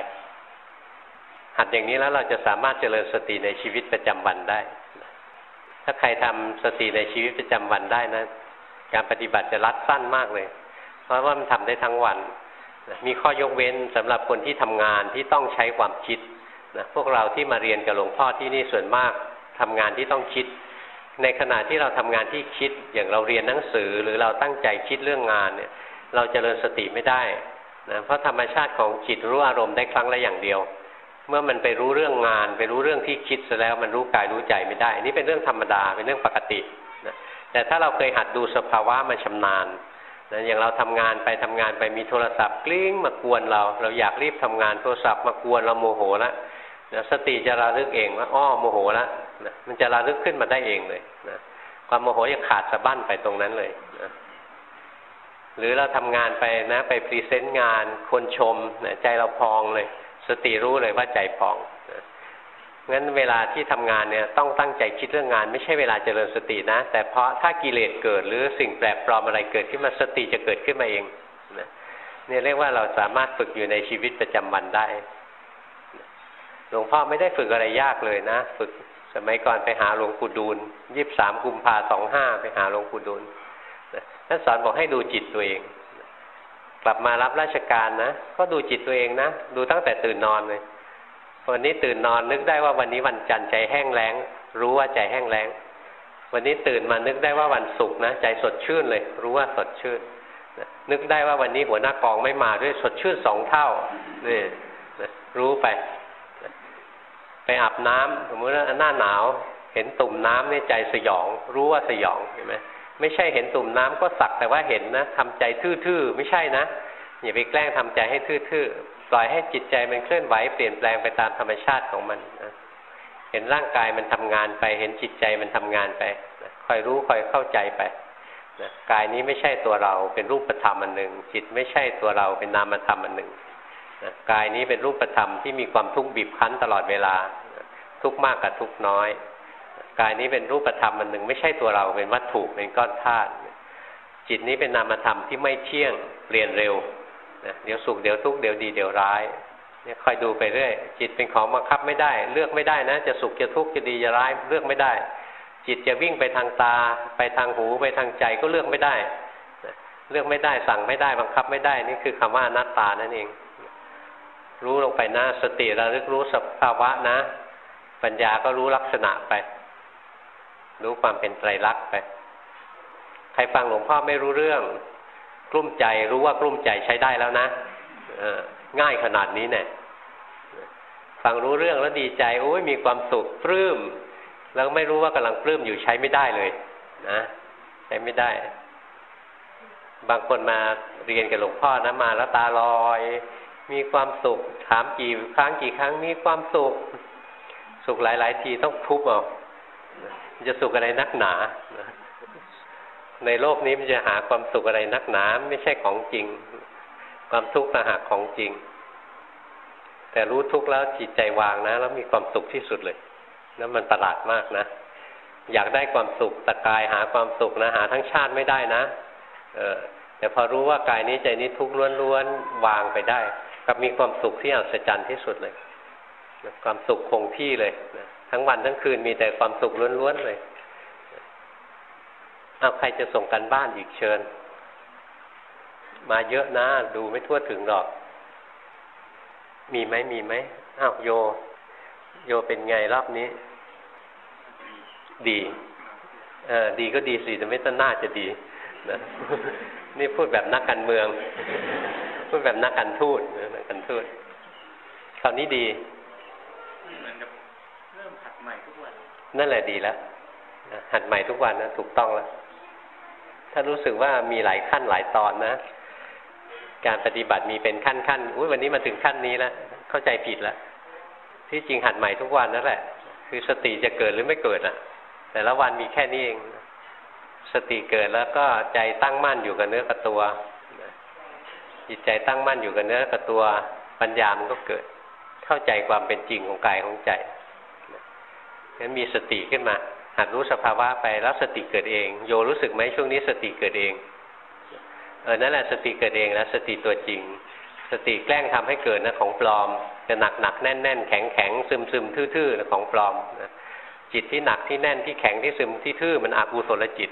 หัดอย่างนี้แล้วเราจะสามารถเจริญสติในชีวิตประจำวันได้ ถ้าใครทำสติในชีวิตประจำวันได้นะ การปฏิบัติจะรัดสั้นมากเลย เพราะว่ามันทำได้ทั้งวัน มีข้อยกเว้นสำหรับคนที่ทำงานที่ต้องใช้ความคิดนะพวกเราที่มาเรียนกับหลวงพ่อที่นี่ส่วนมากทำงานที่ต้องคิด ในขณะที่เราทำงานที่คิดอย่างเราเรียนหนังสือหรือเราตั้งใจคิดเรื่องงานเนี่ย เราจเจริญสติไม่ได้นะเพราะธรรมชาติของจิตรู้อารมณ์ได้ครั้งละอย่างเดียว เมื่อมันไปรู้เรื่องงาน ไปรู้เรื่องที่คิดซะแล้วมันรู้กายรู้ใจไม่ได้ นี่เป็นเรื่องธรรมดาเป็นเรื่องปกตินะแต่ถ้าเราเคยหัดดูสภาวะมาชำนาญ นะอย่างเราทำงานไปทำงานไปมีโทรศัพท์กลิ้งมากวนเรา เราอยากรีบทำงานโทรศัพท์มากวนเราโมโหแล้วนะสติจะระลึกเองว่าอ้อโมโหแล้วนะมันจะระลึกขึ้นมาได้เองเลยนะความโมโหจะขาดสะบั้นไปตรงนั้นเลยนะหรือเราทำงานไปนะ ไป present งานคนชมนะใจเราพองเลย สติรู้เลยว่าใจพอง งั้นเวลาที่ทำงานเนี่ยต้องตั้งใจคิดเรื่องงาน ไม่ใช่เวลาเจริญสตินะ แต่เพราะถ้ากิเลสเกิดหรือสิ่งแปลกปลอมอะไรเกิดขึ้นมาสติจะเกิดขึ้นมาเองนะนี่เรียกว่าเราสามารถฝึกอยู่ในชีวิตประจำวันได้หลวงพ่อไม่ได้ฝึกอะไรยากเลยนะ ฝึกสมัยก่อนไปหาหลวงปู่ดูลยี่บสามกุมภาสองห้าไปหาหลวงปู่ดูลท่านสอนบอกให้ดูจิตตัวเอง กลับมารับราชการนะ ก็ดูจิตตัวเองนะ ดูตั้งแต่ตื่นนอนเลย วันนี้ตื่นนอนนึกได้ว่าวันนี้วันจันทร์ใจแห้งแล้ง รู้ว่าใจแห้งแล้ง วันนี้ตื่นมานึกได้ว่าวันศุกร์นะใจสดชื่นเลย รู้ว่าสดชื่น นึกได้ว่าวันนี้หัวหน้ากองไม่มาด้วยสดชื่นสองเท่านี่รู้ไป ไปอาบน้ำสมมติว่าหน้าหนาว เห็นตุ่มน้ำนี่ใจสยอง รู้ว่าสยองเห็นไหมไม่ใช่เห็นตุ่มน้ำก็สักแต่ว่าเห็นนะทำใจทื่อๆไม่ใช่นะอย่าไปแกล้งทำใจให้ทื่อๆ ปล่อยให้จิตใจมันเคลื่อนไหวเปลี่ยนแปลงไปตามธรรมชาติของมันนะเห็นร่างกายมันทำงานไป เห็นจิตใจมันทำงานไปนะคอยรู้คอยเข้าใจไปนะกายนี้ไม่ใช่ตัวเราเป็นรูปธรรมอันหนึ่ง จิตไม่ใช่ตัวเราเป็นนามธรรมอันหนึ่งนะกายนี้เป็นรูปธรรมที่มีความทุกข์บีบคั้นตลอดเวลาทุกข์มากกับทุกข์น้อยกายนี้เป็นรูปธรรมอันหนึ่ง ไม่ใช่ตัวเราเป็นวัตถุเป็นก้อนธาตุจิตนี้เป็นนามธรรมที่ไม่เที่ยงเปลี่ยนเร็ว นะเดี๋ยวสุขเดี๋ยวทุกข์เดี๋ยวดีเดี๋ยวร้ายเนี่ยคอยดูไปเรื่อยจิตเป็นของบังคับไม่ได้ เลือกไม่ได้นะ จะสุขจะทุกข์จะดีจะร้ายเลือกไม่ได้ จิตจะวิ่งไปทางตา ไปทางหูไปทางใจก็เลือกไม่ได้ เลือกไม่ได้สั่งไม่ได้บังคับไม่ได้นี่คือคำว่าอนัตตานั่นเอง รู้ลงไปนะสติระลึกรู้สภาวะนะ ปัญญาก็รู้ลักษณะไป รู้ความเป็นไตรลักษณ์ไป ใครฟังหลวงพ่อไม่รู้เรื่อง กลุ้มใจรู้ว่ากลุ้มใจใช้ได้แล้วนะง่ายขนาดนี้เนี่ยฟังรู้เรื่องแล้วดีใจโอ้ยมีความสุขปลื้มแล้วไม่รู้ว่ากำลังปลื้มอยู่ใช้ไม่ได้เลย นะใช้ไม่ได้ บางคนมาเรียนกับหลวงพ่อนะมาแล้วตาลอย มีความสุข ถามกี่ครั้งกี่ครั้งมีความสุข สุขหลาย ๆ ทีต้องทุบเอาจะสุขอะไรนักหนา ในโลกนี้มันจะหาความสุขอะไรนักหนาไม่ใช่ของจริง ความทุกข์ต่างหากของจริง แต่รู้ทุกข์แล้วจิตใจวางนะ แล้วมีความสุขที่สุดเลยนั่นมันประหลาดมากนะ อยากได้ความสุขตะกายหาความสุขนะหาทั้งชาติไม่ได้นะ เออแต่พอรู้ว่ากายนี้ใจนี้ทุกข์ล้วนๆวางไปได้ กับมีความสุขที่อัศจรรย์ที่สุดเลย ความสุขคงที่เลยนะทั้งวันทั้งคืนมีแต่ความสุขล้วนๆเลย เอาใครจะส่งกันบ้านอีกเชิญ มาเยอะนะ ดูไม่ทั่วถึงหรอก มีไหมมีไหมอ้าวโย โยเป็นไงรอบนี้ ดี เออดีก็ดีสิแต่ไม่ต้นหน้าจะดีนะนี่พูดแบบนักการเมือง พูดแบบนักการทูตนักการทูตคราวนี้ดีเริ่มหัดใหม่ทุกวัน นั่นแหละดีแล้วหัดใหม่ทุกวันนะถูกต้องแล้ว ถ้ารู้สึกว่ามีหลายขั้นหลายตอนนะ การปฏิบัติมีเป็นขั้นขั้นอุ้ยวันนี้มาถึงขั้นนี้แล้วเข้าใจผิดแล้วที่จริงหัดใหม่ทุกวันนั่นแหละ คือสติจะเกิดหรือไม่เกิดอะ แต่ละวันมีแค่นี้เอง สติเกิดแล้วก็ใจตั้งมั่นอยู่กับเนื้อกับตัวจิตใจตั้งมั่นอยู่กับเนื้อกับตัวปัญญามันก็เกิด เข้าใจความเป็นจริงของกายของใจงั้นมีสติขึ้นมา หัดรู้สภาวะไปแล้วสติเกิดเอง โยรู้สึกไหมช่วงนี้สติเกิดเองเออนั่นแหละสติเกิดเองแล้วสติตัวจริง สติแกล้งทำให้เกิดนะของปลอมจะหนักหนักแน่นแน่นแข็งแข็งซึมซึมทื่อๆของปลอมนะจิตที่หนักที่แน่นที่แข็งที่ซึมที่ทื่อมันอกุศลจิต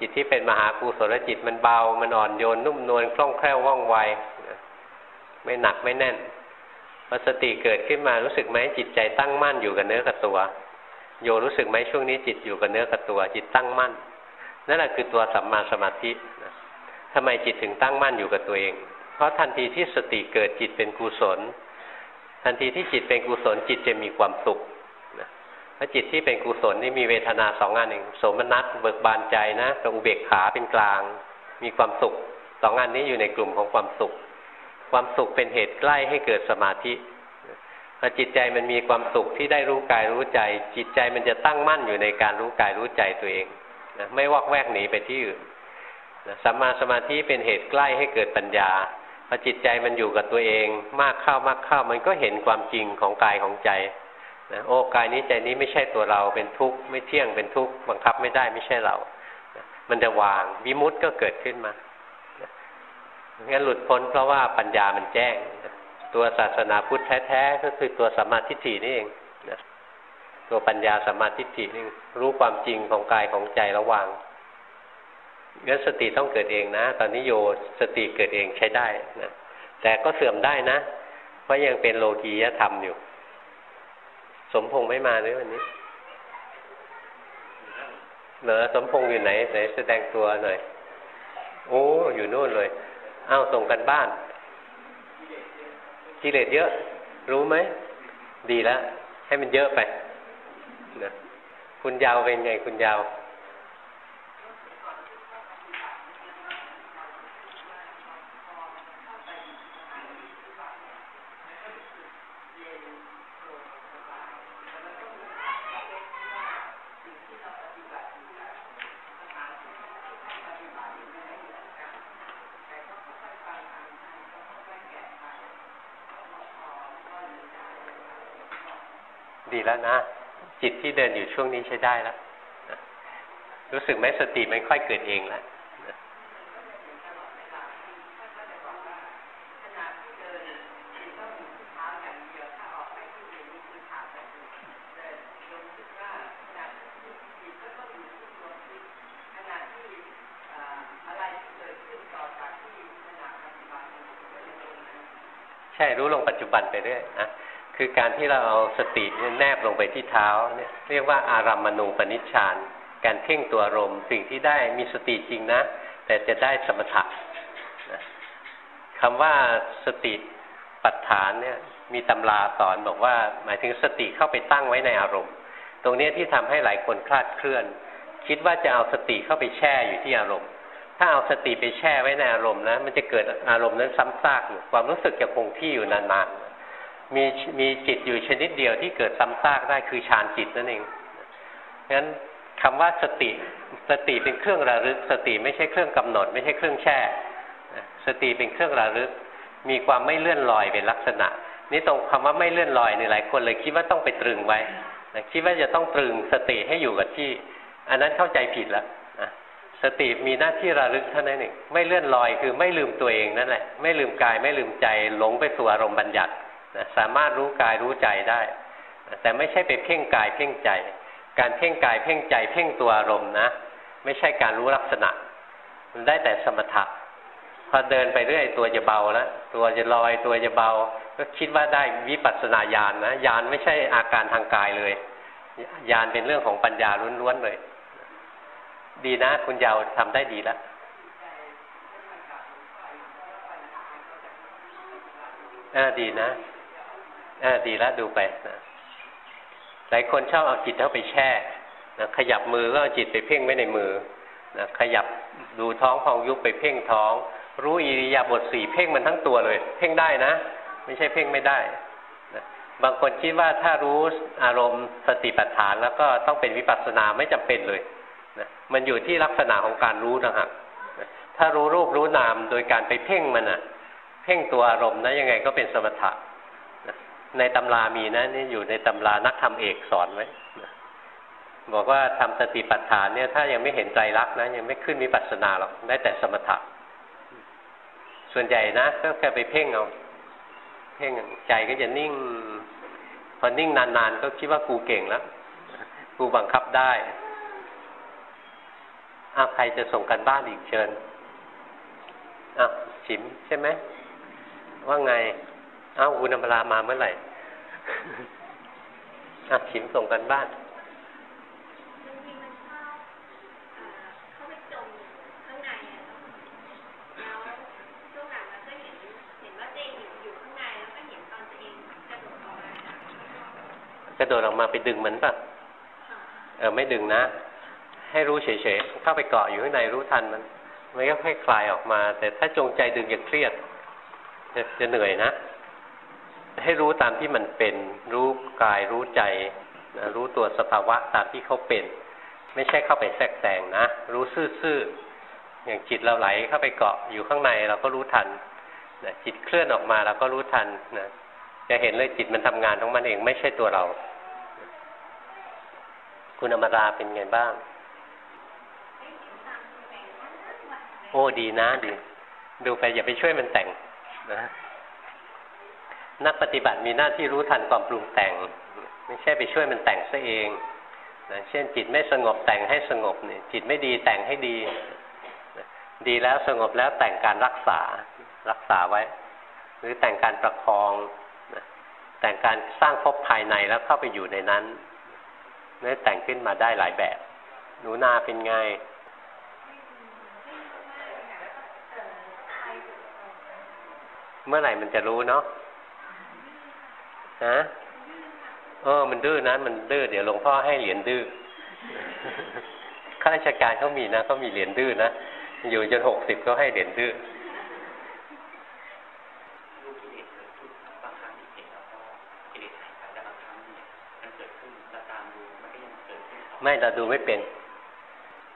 จิตที่เป็นมหากุศลจิตมันเบา มันอ่อนโยนนุ่มนวลคล่องแคล่วว่องไวไม่หนักไม่แน่นพอสติเกิดขึ้นมารู้สึกไหมจิตใจตั้งมั่นอยู่กับเนื้อกับตัว โยรู้สึกไหมช่วงนี้จิตอยู่กับเนื้อกับตัวจิตตั้งมั่น นั่นแหละคือตัวสัมมาสมาธิทำไมจิตถึงตั้งมั่นอยู่กับตัวเอง เพราะทันทีที่สติเกิดจิตเป็นกุศล ทันทีที่จิตเป็นกุศลจิตจะมีความสุขนะพราะจิตที่เป็นกุศลนี่มีเวทนาสองอันหนึ่งโสมนัสเบิกบานใจนะกับอุเบกขาเป็นกลาง มีความสุขสองอันนี้อยู่ในกลุ่มของความสุข ความสุขเป็นเหตุใกล้ให้เกิดสมาธิ อจิตใจมันมีความสุขที่ได้รู้กายรู้ใจ จิตใจมันจะตั้งมั่นอยู่ในการรู้กายรู้ใจตัวเองนะไม่วอกแวกหนีไปที่อื่นนะสัมมาสมาธิเป็นเหตุใกล้ให้เกิดปัญญาพอจิตใจมันอยู่กับตัวเอง มากเข้ามากเข้ามันก็เห็นความจริงของกายของใจนะโอ้กายนี้ใจนี้ไม่ใช่ตัวเราเป็นทุกข์ไม่เที่ยงเป็นทุกข์บังคับไม่ได้ไม่ใช่เรานะมันจะวางวิมุตต์ก็เกิดขึ้นมางั้นหลุดพ้นเพราะว่าปัญญามันแจ้ง ตัวศาสนาพุทธแท้ๆก็คือตัวสัมมาทิฏฐินี่เองนะตัวปัญญาสัมมาทิฏฐินี่รู้ความจริงของกายของใจแล้ววางงั้นสติต้องเกิดเองนะ ตอนนี้โยสติเกิดเองใช้ได้นะแต่ก็เสื่อมได้นะเพราะยังเป็นโลกียธรรมอยู่ สมพงษ์ไม่มาเลยวันนี้เหนอสมพงษ์อยู่ไหนไหนแสดงตัวหน่อย โอ้ อยู่นู่นเลย อ้าวส่งกันบ้าน กิเลสเยอะ รู้ไหม ดีแล้ว ให้มันเยอะไปนะคุณยาวเป็นไงคุณยาว ดีแล้วนะ จิตที่เดินอยู่ช่วงนี้ใช้ได้แล้วรู้สึกไหมสติมันค่อยเกิดเองแล้วใช่รู้ลงปัจจุบันไปเรื่อยนะ คือการที่เราเอาสติแนบลงไปที่เท้าเนี่ยเรียกว่าอารัมมณูปนิชฌาน การเพ่งตัวอารมณ์สิ่งที่ได้มีสติจริงนะ แต่จะได้สมถะคำว่าสติปัฏฐานเนี่ยมีตำราสอนบอกว่า หมายถึงสติเข้าไปตั้งไว้ในอารมณ์ ตรงนี้ที่ทำให้หลายคนคลาดเคลื่อน คิดว่าจะเอาสติเข้าไปแช่อยู่ที่อารมณ์ ถ้าเอาสติไปแช่ไว้ในอารมณ์นะมันจะเกิดอารมณ์นั้นซ้ำซากอยู่ความรู้สึกจะคงที่อยู่นานๆ มีมีจิตอยู่ชนิดเดียวที่เกิดซ้ำซากได้คือฌานจิตนั่นเองงั้นคำว่าสติสติเป็นเครื่องระลึก สติไม่ใช่เครื่องกำหนด ไม่ใช่เครื่องแช่ สติเป็นเครื่องระลึก มีความไม่เลื่อนลอยเป็นลักษณะ นี่ตรงคำว่าไม่เลื่อนลอยนี่หลายคนเลยคิดว่าต้องไปตรึงไว้คิดว่าจะต้องตรึงสติให้อยู่กับที่ อันนั้นเข้าใจผิดแล้วสติมีหน้าที่ระลึกเท่านั้นเองไม่เลื่อนลอยคือไม่ลืมตัวเองนั่นแหละ ไม่ลืมกายไม่ลืมใจหลงไปสู่อารมณ์บัญญัติ สามารถรู้กายรู้ใจได้ แต่ไม่ใช่ไปเพ่งกายเพ่งใจ การเพ่งกายเพ่งใจเพ่งตัวอารมณ์นะ ไม่ใช่การรู้ลักษณะ มันได้แต่สมถะพอเดินไปเรื่อยตัวจะเบาแล้วตัวจะลอยตัวจะเบา ก็คิดว่าได้วิปัสสนาญาณนนะญาณไม่ใช่อาการทางกายเลยญาณเป็นเรื่องของปัญญาล้วนๆเลย ดีนะ คุณยาวทำได้ดีแล้วเออดีนะ ออดีแล้วดูไปนะหลายคนชอบเอาจิตเข้าไปแช่นะขยับมือก็เอาจิตไปเพ่งไว้ในมือนะขยับดูท้องพองยุบไปเพ่งท้อง รู้อิริยาบถสี่เพ่งมันทั้งตัวเลย เพ่งได้นะ ไม่ใช่เพ่งไม่ได้นะบางคนคิดว่าถ้ารู้อารมณ์สติปัฏฐานแล้วก็ต้องเป็นวิปัสสนาไม่จำเป็นเลยนะมันอยู่ที่ลักษณะของการรู้นะฮะถ้ารู้รูปรู้นามโดยการไปเพ่งมันอะ เพ่งตัวอารมณ์นะยังไงก็เป็นสมถะ ในตำรามีนะนี่อยู่ในตำรานักธรรมเอกสอนไว้บอกว่าทำสติปัฏฐานเนี่ย ถ้ายังไม่เห็นใจรักนะ ยังไม่ขึ้นมีปัสนาหรอกได้แต่สมถะส่วนใหญ่นะก็แค่ไปเพ่งเอาเพ่งใจก็จะนิ่ง พอนิ่งนานๆก็คิดว่ากูเก่งแล้วกูบังคับได้อาใครจะส่งกันบ้านอีกเชิญอ้าวชิมใช่ไหมว่าไง อ้าวคุณอมรามาเมื่อไหร่อ้าวชิมส่งกันบ้านกระโดดออกมาไปดึงมันปะเออไม่ดึงนะ ให้รู้เฉยๆ เข้าไปเกาะอยู่ข้างในรู้ทันมัน มันก็ค่อยคลายออกมา แต่ถ้าจงใจดึงอย่าเครียด จะเหนื่อยนะ ให้รู้ตามที่มันเป็น รู้กายรู้ใจนะรู้ตัวสภาวะตามที่เขาเป็น ไม่ใช่เข้าไปแทรกแซงนะ รู้ซื่อๆอย่างจิตเราไหลเข้าไปเกาะอยู่ข้างในเราก็รู้ทันนะจิตเคลื่อนออกมาเราก็รู้ทันนะจะเห็นเลยจิตมันทำงานของมันเองไม่ใช่ตัวเรา คุณอมราเป็นไงบ้าง โอ้ดีนะดี ดูไปอย่าไปช่วยมันแต่งนะ นักปฏิบัติมีหน้าที่รู้ทันความปรุงแต่ง ไม่ใช่ไปช่วยมันแต่งซะเองนะเช่นจิตไม่สงบแต่งให้สงบเนี่ยจิตไม่ดีแต่งให้ดี ดีแล้วสงบแล้วแต่งการรักษารักษาไว้ หรือแต่งการประคองแต่งการสร้างภพภายในแล้วเข้าไปอยู่ในนั้นนี่แต่งขึ้นมาได้หลายแบบหนูนาเป็นไงเมื่อไหร่มันจะรู้เนาะ ฮะเออ มันดื้อนะมันดื้อเดี๋ยวหลวงพ่อให้เหรียญดื้อข้าราชการเขามีนะเขามีเหรียญดื้อนะอยู่จนหกสิบก็ให้เหรียญดื้อไม่เราดูไม่เป็น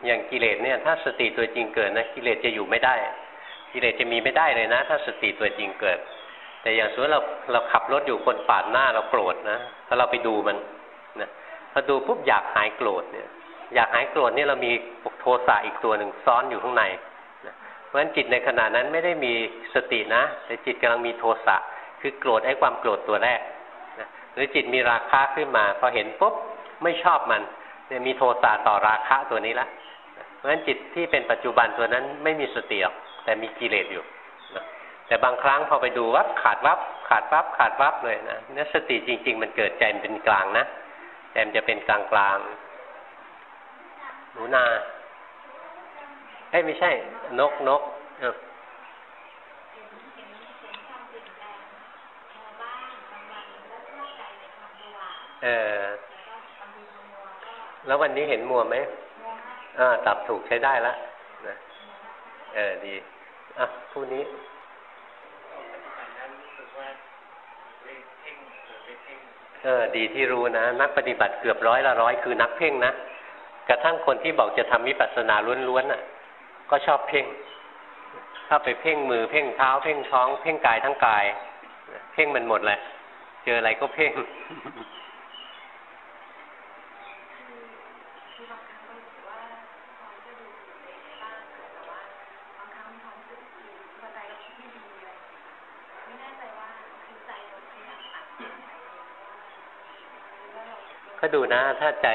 อย่างกิเลสเนี่ย ถ้าสติตัวจริงเกิดนะกิเลสจะอยู่ไม่ได้ กิเลสจะมีไม่ได้เลยนะ ถ้าสติตัวจริงเกิด แต่อย่างสมมติเราเราขับรถอยู่คนปาดหน้าเราโกรธนะถ้าเราไปดูมันนะพอดูปุ๊บอยากหายโกรธเนี่ย อยากหายโกรธเนี่ยเรามีโทสะอีกตัวหนึ่งซ้อนอยู่ข้างในนะเพราะฉะนั้นจิตในขณะนั้นไม่ได้มีสตินะ แต่จิตกำลังมีโทสะคือโกรธไอ้ความโกรธตัวแรกนะหรือจิตมีราคะขึ้นมา พอเห็นปุ๊บไม่ชอบมันเนี่ยมีโทสะต่อราคะตัวนี้ละเพราะฉะนั้นจิตที่เป็นปัจจุบันตัวนั้นไม่มีสติหรอกแต่มีกิเลสอยู่ แต่บางครั้งพอไปดูวับขาดวับขาดวับขาดวับเลยนะนี่สติจริง ๆ มันเกิดใจมันเป็นกลางนะแต่มันจะเป็นกลางกลางหนูนาเอ้ไม่ใช่ นกนกเออเออแล้ววันนี้เห็นมัวไหมอ่าตับถูกใช้ได้แล้วนะเออดี อะผู้นี้ เออดีที่รู้นะ นักปฏิบัติเกือบร้อยละร้อยคือนักเพ่งนะกระทั่งคนที่บอกจะทำวิปัสสนาล้วนๆน่ะ ก็ชอบเพ่งถ้าไปเพ่งมือเพ่งเท้า เพ่งท้อง เพ่งกายทั้งกาย เพ่งมันหมดแหละ เจออะไรก็เพ่ง ก็ดูนะ ถ้าใจ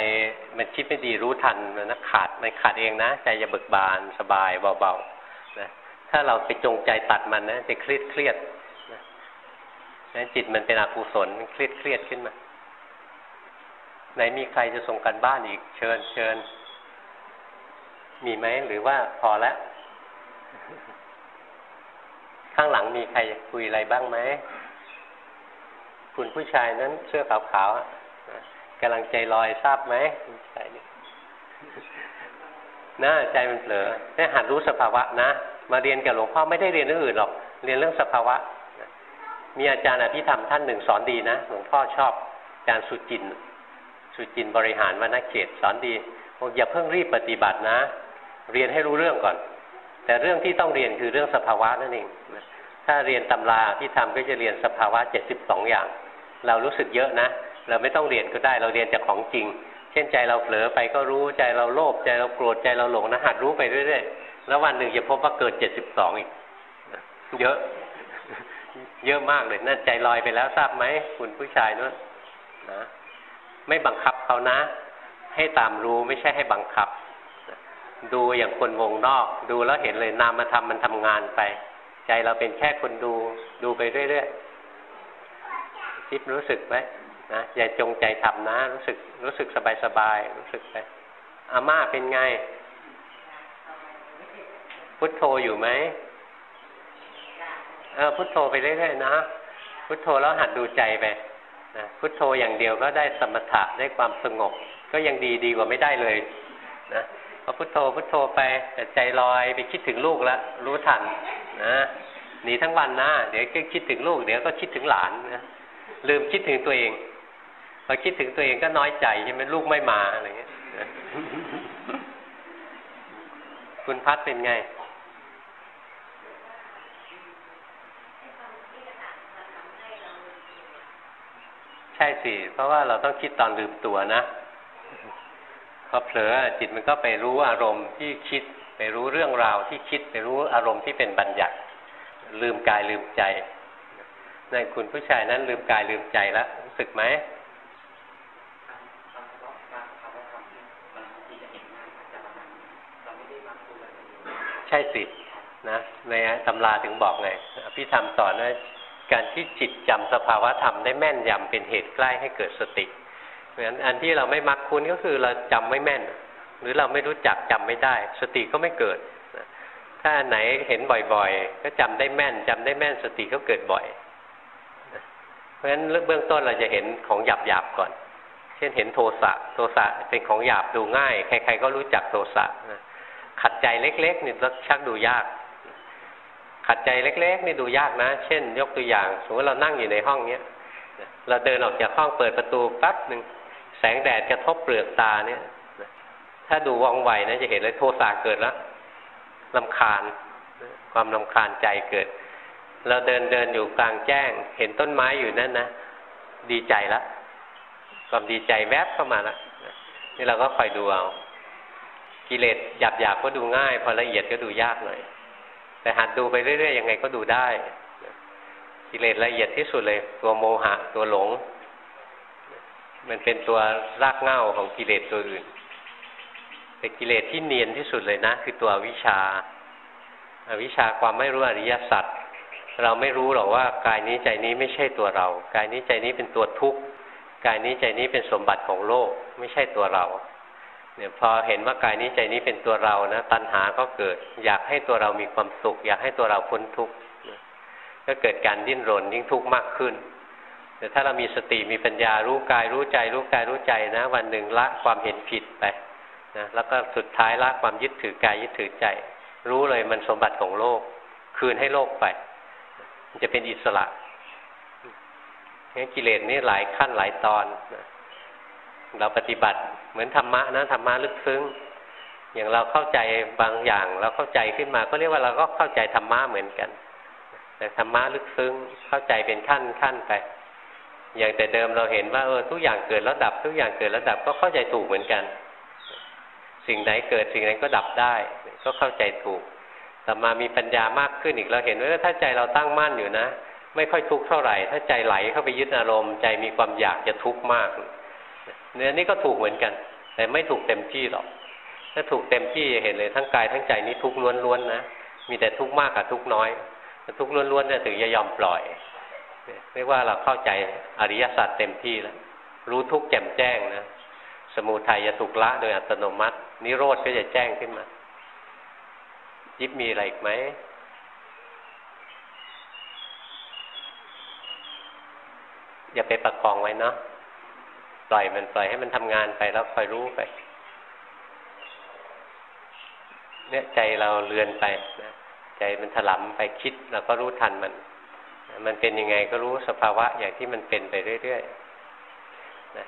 มันคิดไม่ดีรู้ทันมันนะขาดมันขาดเองนะ ใจจะเบิกบานสบายเบาๆนะถ้าเราไปจงใจตัดมันนะจะเครียดเครียดนะจิตมันเป็นอกุศลมันเครียดเครียดขึ้นมาไหนมีใครจะส่งกันบ้านอีก เชิญเชิญมีไหมหรือว่าพอแล้ว ข้างหลังมีใครคุยอะไรบ้างไหมคุณผู้ชายนั้นเสื้อขาวๆ กำลังใจลอยทราบไหมใจนี่นะใจมันเผลอได้หัดรู้สภาวะนะ มาเรียนกับหลวงพ่อไม่ได้เรียนเรื่องอื่นหรอก เรียนเรื่องสภาวะ มีอาจารย์อภิธรรมท่านหนึ่งสอนดีนะหลวงพ่อชอบอาจารย์สุจิน สุจินบริหารวรรณเขตสอนดีบอกอย่าเพิ่งรีบปฏิบัตินะ เรียนให้รู้เรื่องก่อน แต่เรื่องที่ต้องเรียนคือเรื่องสภาวะนั่นเองถ้าเรียนตำราที่ทำก็จะเรียนสภาวะเจ็ดสิบสองอย่าง เรารู้สึกเยอะนะ เราไม่ต้องเรียนก็ได้เราเรียนจากของจริง เช่นใจเราเผลอไปก็รู้ใจเราโลภใจเราโกรธใจเราหลงนะหัดรู้ไปเรื่อยๆแล้ววันหนึ่งจะพบว่าเกิดเจ็ดสิบสองอีก เยอะ เยอะมากเลยนั่นใจลอยไปแล้วทราบไหมคุณผู้ชายนู้นนะไม่บังคับเขานะ ให้ตามรู้ไม่ใช่ให้บังคับ ดูอย่างคนวงนอก ดูแล้วเห็นเลยนามธรรมมันทำงานไป ใจเราเป็นแค่คนดู ดูไปเรื่อยๆคิดรู้สึกไหม นะอย่าจงใจทำนะ รู้สึกรู้สึกสบายสบายรู้สึกไปอาม่าเป็นไง พุทโธอยู่ไหมเออพุทโธไปเรื่อยๆนะพุทโธแล้วหัดดูใจไปนะพุทโธอย่างเดียวก็ได้สมถะได้ความสงบ ก็ยังดีดีกว่าไม่ได้เลยนะพอพุทโธพุทโธไปแต่ใจลอยไปคิดถึงลูกแล้วรู้ทันนะหนีทั้งวันนะเดี๋ยวก็คิดถึงลูก เดี๋ยวก็คิดถึงหลานนะลืมคิดถึงตัวเอง พอคิดถึงตัวเองก็น้อยใจใช่ไหมลูกไม่มาอะไรเงี้ยคุณพัดเป็นไงใช่สิ เพราะว่าเราต้องคิดตอนลืมตัวนะ พอเผลอจิตมันก็ไปรู้อารมณ์ที่คิด ไปรู้เรื่องราวที่คิด ไปรู้อารมณ์ที่เป็นบัญญัติ ลืมกายลืมใจในคุณผู้ชายนั้นลืมกายลืมใจแล้วรู้สึกไหม ช่สินะในตำราถึงบอกไงพี่ธรรมสอนว่าการที่จิตจำสภาวะธรรมได้แม่นยำเป็นเหตุใกล้ให้เกิดสติเพราะฉะนั้นอันที่เราไม่มักคุ้นก็คือเราจำไม่แม่น หรือเราไม่รู้จักจำไม่ได้ สติก็ไม่เกิดถ้าไหนเห็นบ่อยๆ ก็จำได้แม่นจำได้แม่นสติก็เกิดบ่อย เพราะฉะนั้นเบื้องต้นเราจะเห็นของหยาบๆก่อน เช่นเห็นโทสะโทสะเป็นของหยาบดูง่าย ใคร ๆ ก็รู้จักโทสะนะ ขัดใจเล็กๆนี่ชักดูยาก ขัดใจเล็ก ๆ นี่ดูยากนะ เช่น ยกตัวอย่าง สมมติเรานั่งอยู่ในห้องเนี้ยเราเดินออกจากห้องเปิดประตูแป๊บหนึ่งแสงแดดกระทบเปลือกตาเนี่ยถ้าดูว่องไวนะจะเห็นเลยโทสะเกิดแล้วลำคาญความลำคาญใจเกิด เราเดินเดินอยู่กลางแจ้ง เห็นต้นไม้อยู่นั่นนะดีใจแล้วคความดีใจแวบเข้ามาแล้วนี่เราก็คอยดูเอา กิเลสหยาบหยาบก็ดูง่าย พอละเอียดก็ดูยากหน่อย แต่หัดดูไปเรื่อยๆยังไงก็ดูได้ กิเลสละเอียดที่สุดเลย ตัวโมหะตัวหลง มันเป็นตัวรากเหง้าของกิเลสตัวอื่น แต่กิเลสที่เนียนที่สุดเลยนะ คือตัววิชาอาวิชาความไม่รู้อริยสัจเราไม่รู้หรอกว่ากายนี้ใจนี้ไม่ใช่ตัวเรา กายนี้ใจนี้เป็นตัวทุกข์กายนี้ใจนี้เป็นสมบัติของโลก ไม่ใช่ตัวเรา เนี่ยพอเห็นว่ากายนี้ใจนี้เป็นตัวเรานะตัณหาก็เกิด อยากให้ตัวเรามีความสุข อยากให้ตัวเราพ้นทุกข์ก็เกิดการดิ้นรนยิ่งทุกข์มากขึ้น แต่ถ้าเรามีสติมีปัญญารู้กายรู้ใจ รู้กายรู้ใจนะ วันหนึ่งละความเห็นผิดไปนะแล้วก็สุดท้ายละความยึดถือกายยึดถือใจ รู้เลยมันสมบัติของโลก คืนให้โลกไป มันจะเป็นอิสระงั้นกิเลสนี่หลายขั้นหลายตอนนะเราปฏิบัติ เหมือนธรรมะนะธรรมะลึกซึ้ง อย่างเราเข้าใจบางอย่าง เราเข้าใจขึ้นมา ก็เรียกว่าเราก็เข้าใจธรรมะเหมือนกัน แต่ธรรมะลึกซึ้งเข้าใจเป็นขั้นขั้นไป อย่างแต่เดิมเราเห็นว่าเออทุกอย่างเกิดแล้วดับ ทุกอย่างเกิดแล้วดับก็เข้าใจถูกเหมือนกัน สิ่งไหนเกิดสิ่งนั้นก็ดับได้ ก็เข้าใจถูกแต่มามีปัญญามากขึ้นอีกเราเห็นว่าถ้าใจเราตั้งมั่นอยู่นะ ไม่ค่อยทุกข์เท่าไหร่ ถ้าใจไหลเข้าไปยึดอารมณ์ ใจมีความอยากจะทุกข์มาก เนื้อนี่ก็ถูกเหมือนกัน แต่ไม่ถูกเต็มที่หรอก ถ้าถูกเต็มที่เห็นเลยทั้งกายทั้งใจนี้ทุกล้วนๆนะ มีแต่ทุกมากกับทุกน้อยทุกล้วนๆเนี่ยถึงจะยอมปล่อยเรียกว่าเราเข้าใจอริยสัจเต็มที่แล้ว รู้ทุกแจ่มแจ้งนะสมุทัยจะถูกละโดยอัตโนมัติ นิโรธก็จะแจ้งขึ้นมา ยิบมีอะไรอีกไหมอย่าไปประคองไว้เนาะ ล่อยมันปล่อยให้มันทำงานไปแล้วคอยรู้ไป เนี่ยใจเราเลือนไปนะใจมันถลำไปคิดเราก็รู้ทันมัน มันเป็นยังไงก็รู้สภาวะอย่างที่มันเป็นไปเรื่อยๆนะ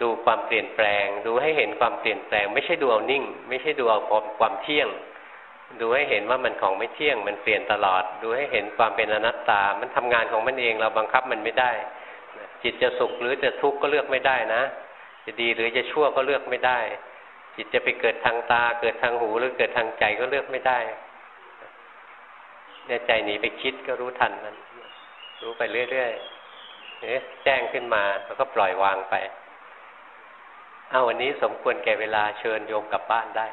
ดูความเปลี่ยนแปลง ดูให้เห็นความเปลี่ยนแปลง ไม่ใช่ดูเอานิ่ง ไม่ใช่ดูเอาความเที่ยง ดูให้เห็นว่ามันของไม่เที่ยง มันเปลี่ยนตลอด ดูให้เห็นความเป็นอนัตตา มันทำงานของมันเองเราบังคับมันไม่ได้ จิตจะสุขหรือจะทุกข์ก็เลือกไม่ได้นะ จะดีหรือจะชั่วก็เลือกไม่ได้ จิตจะไปเกิดทางตา เกิดทางหูหรือเกิดทางใจก็เลือกไม่ได้เนี่ยใจหนีไปคิดก็รู้ทันมัน รู้ไปเรื่อยๆเนี่ยแจ้งขึ้นมาแล้วก็ปล่อยวางไป เอาวันนี้สมควรแก่เวลาเชิญโยมกลับบ้านได้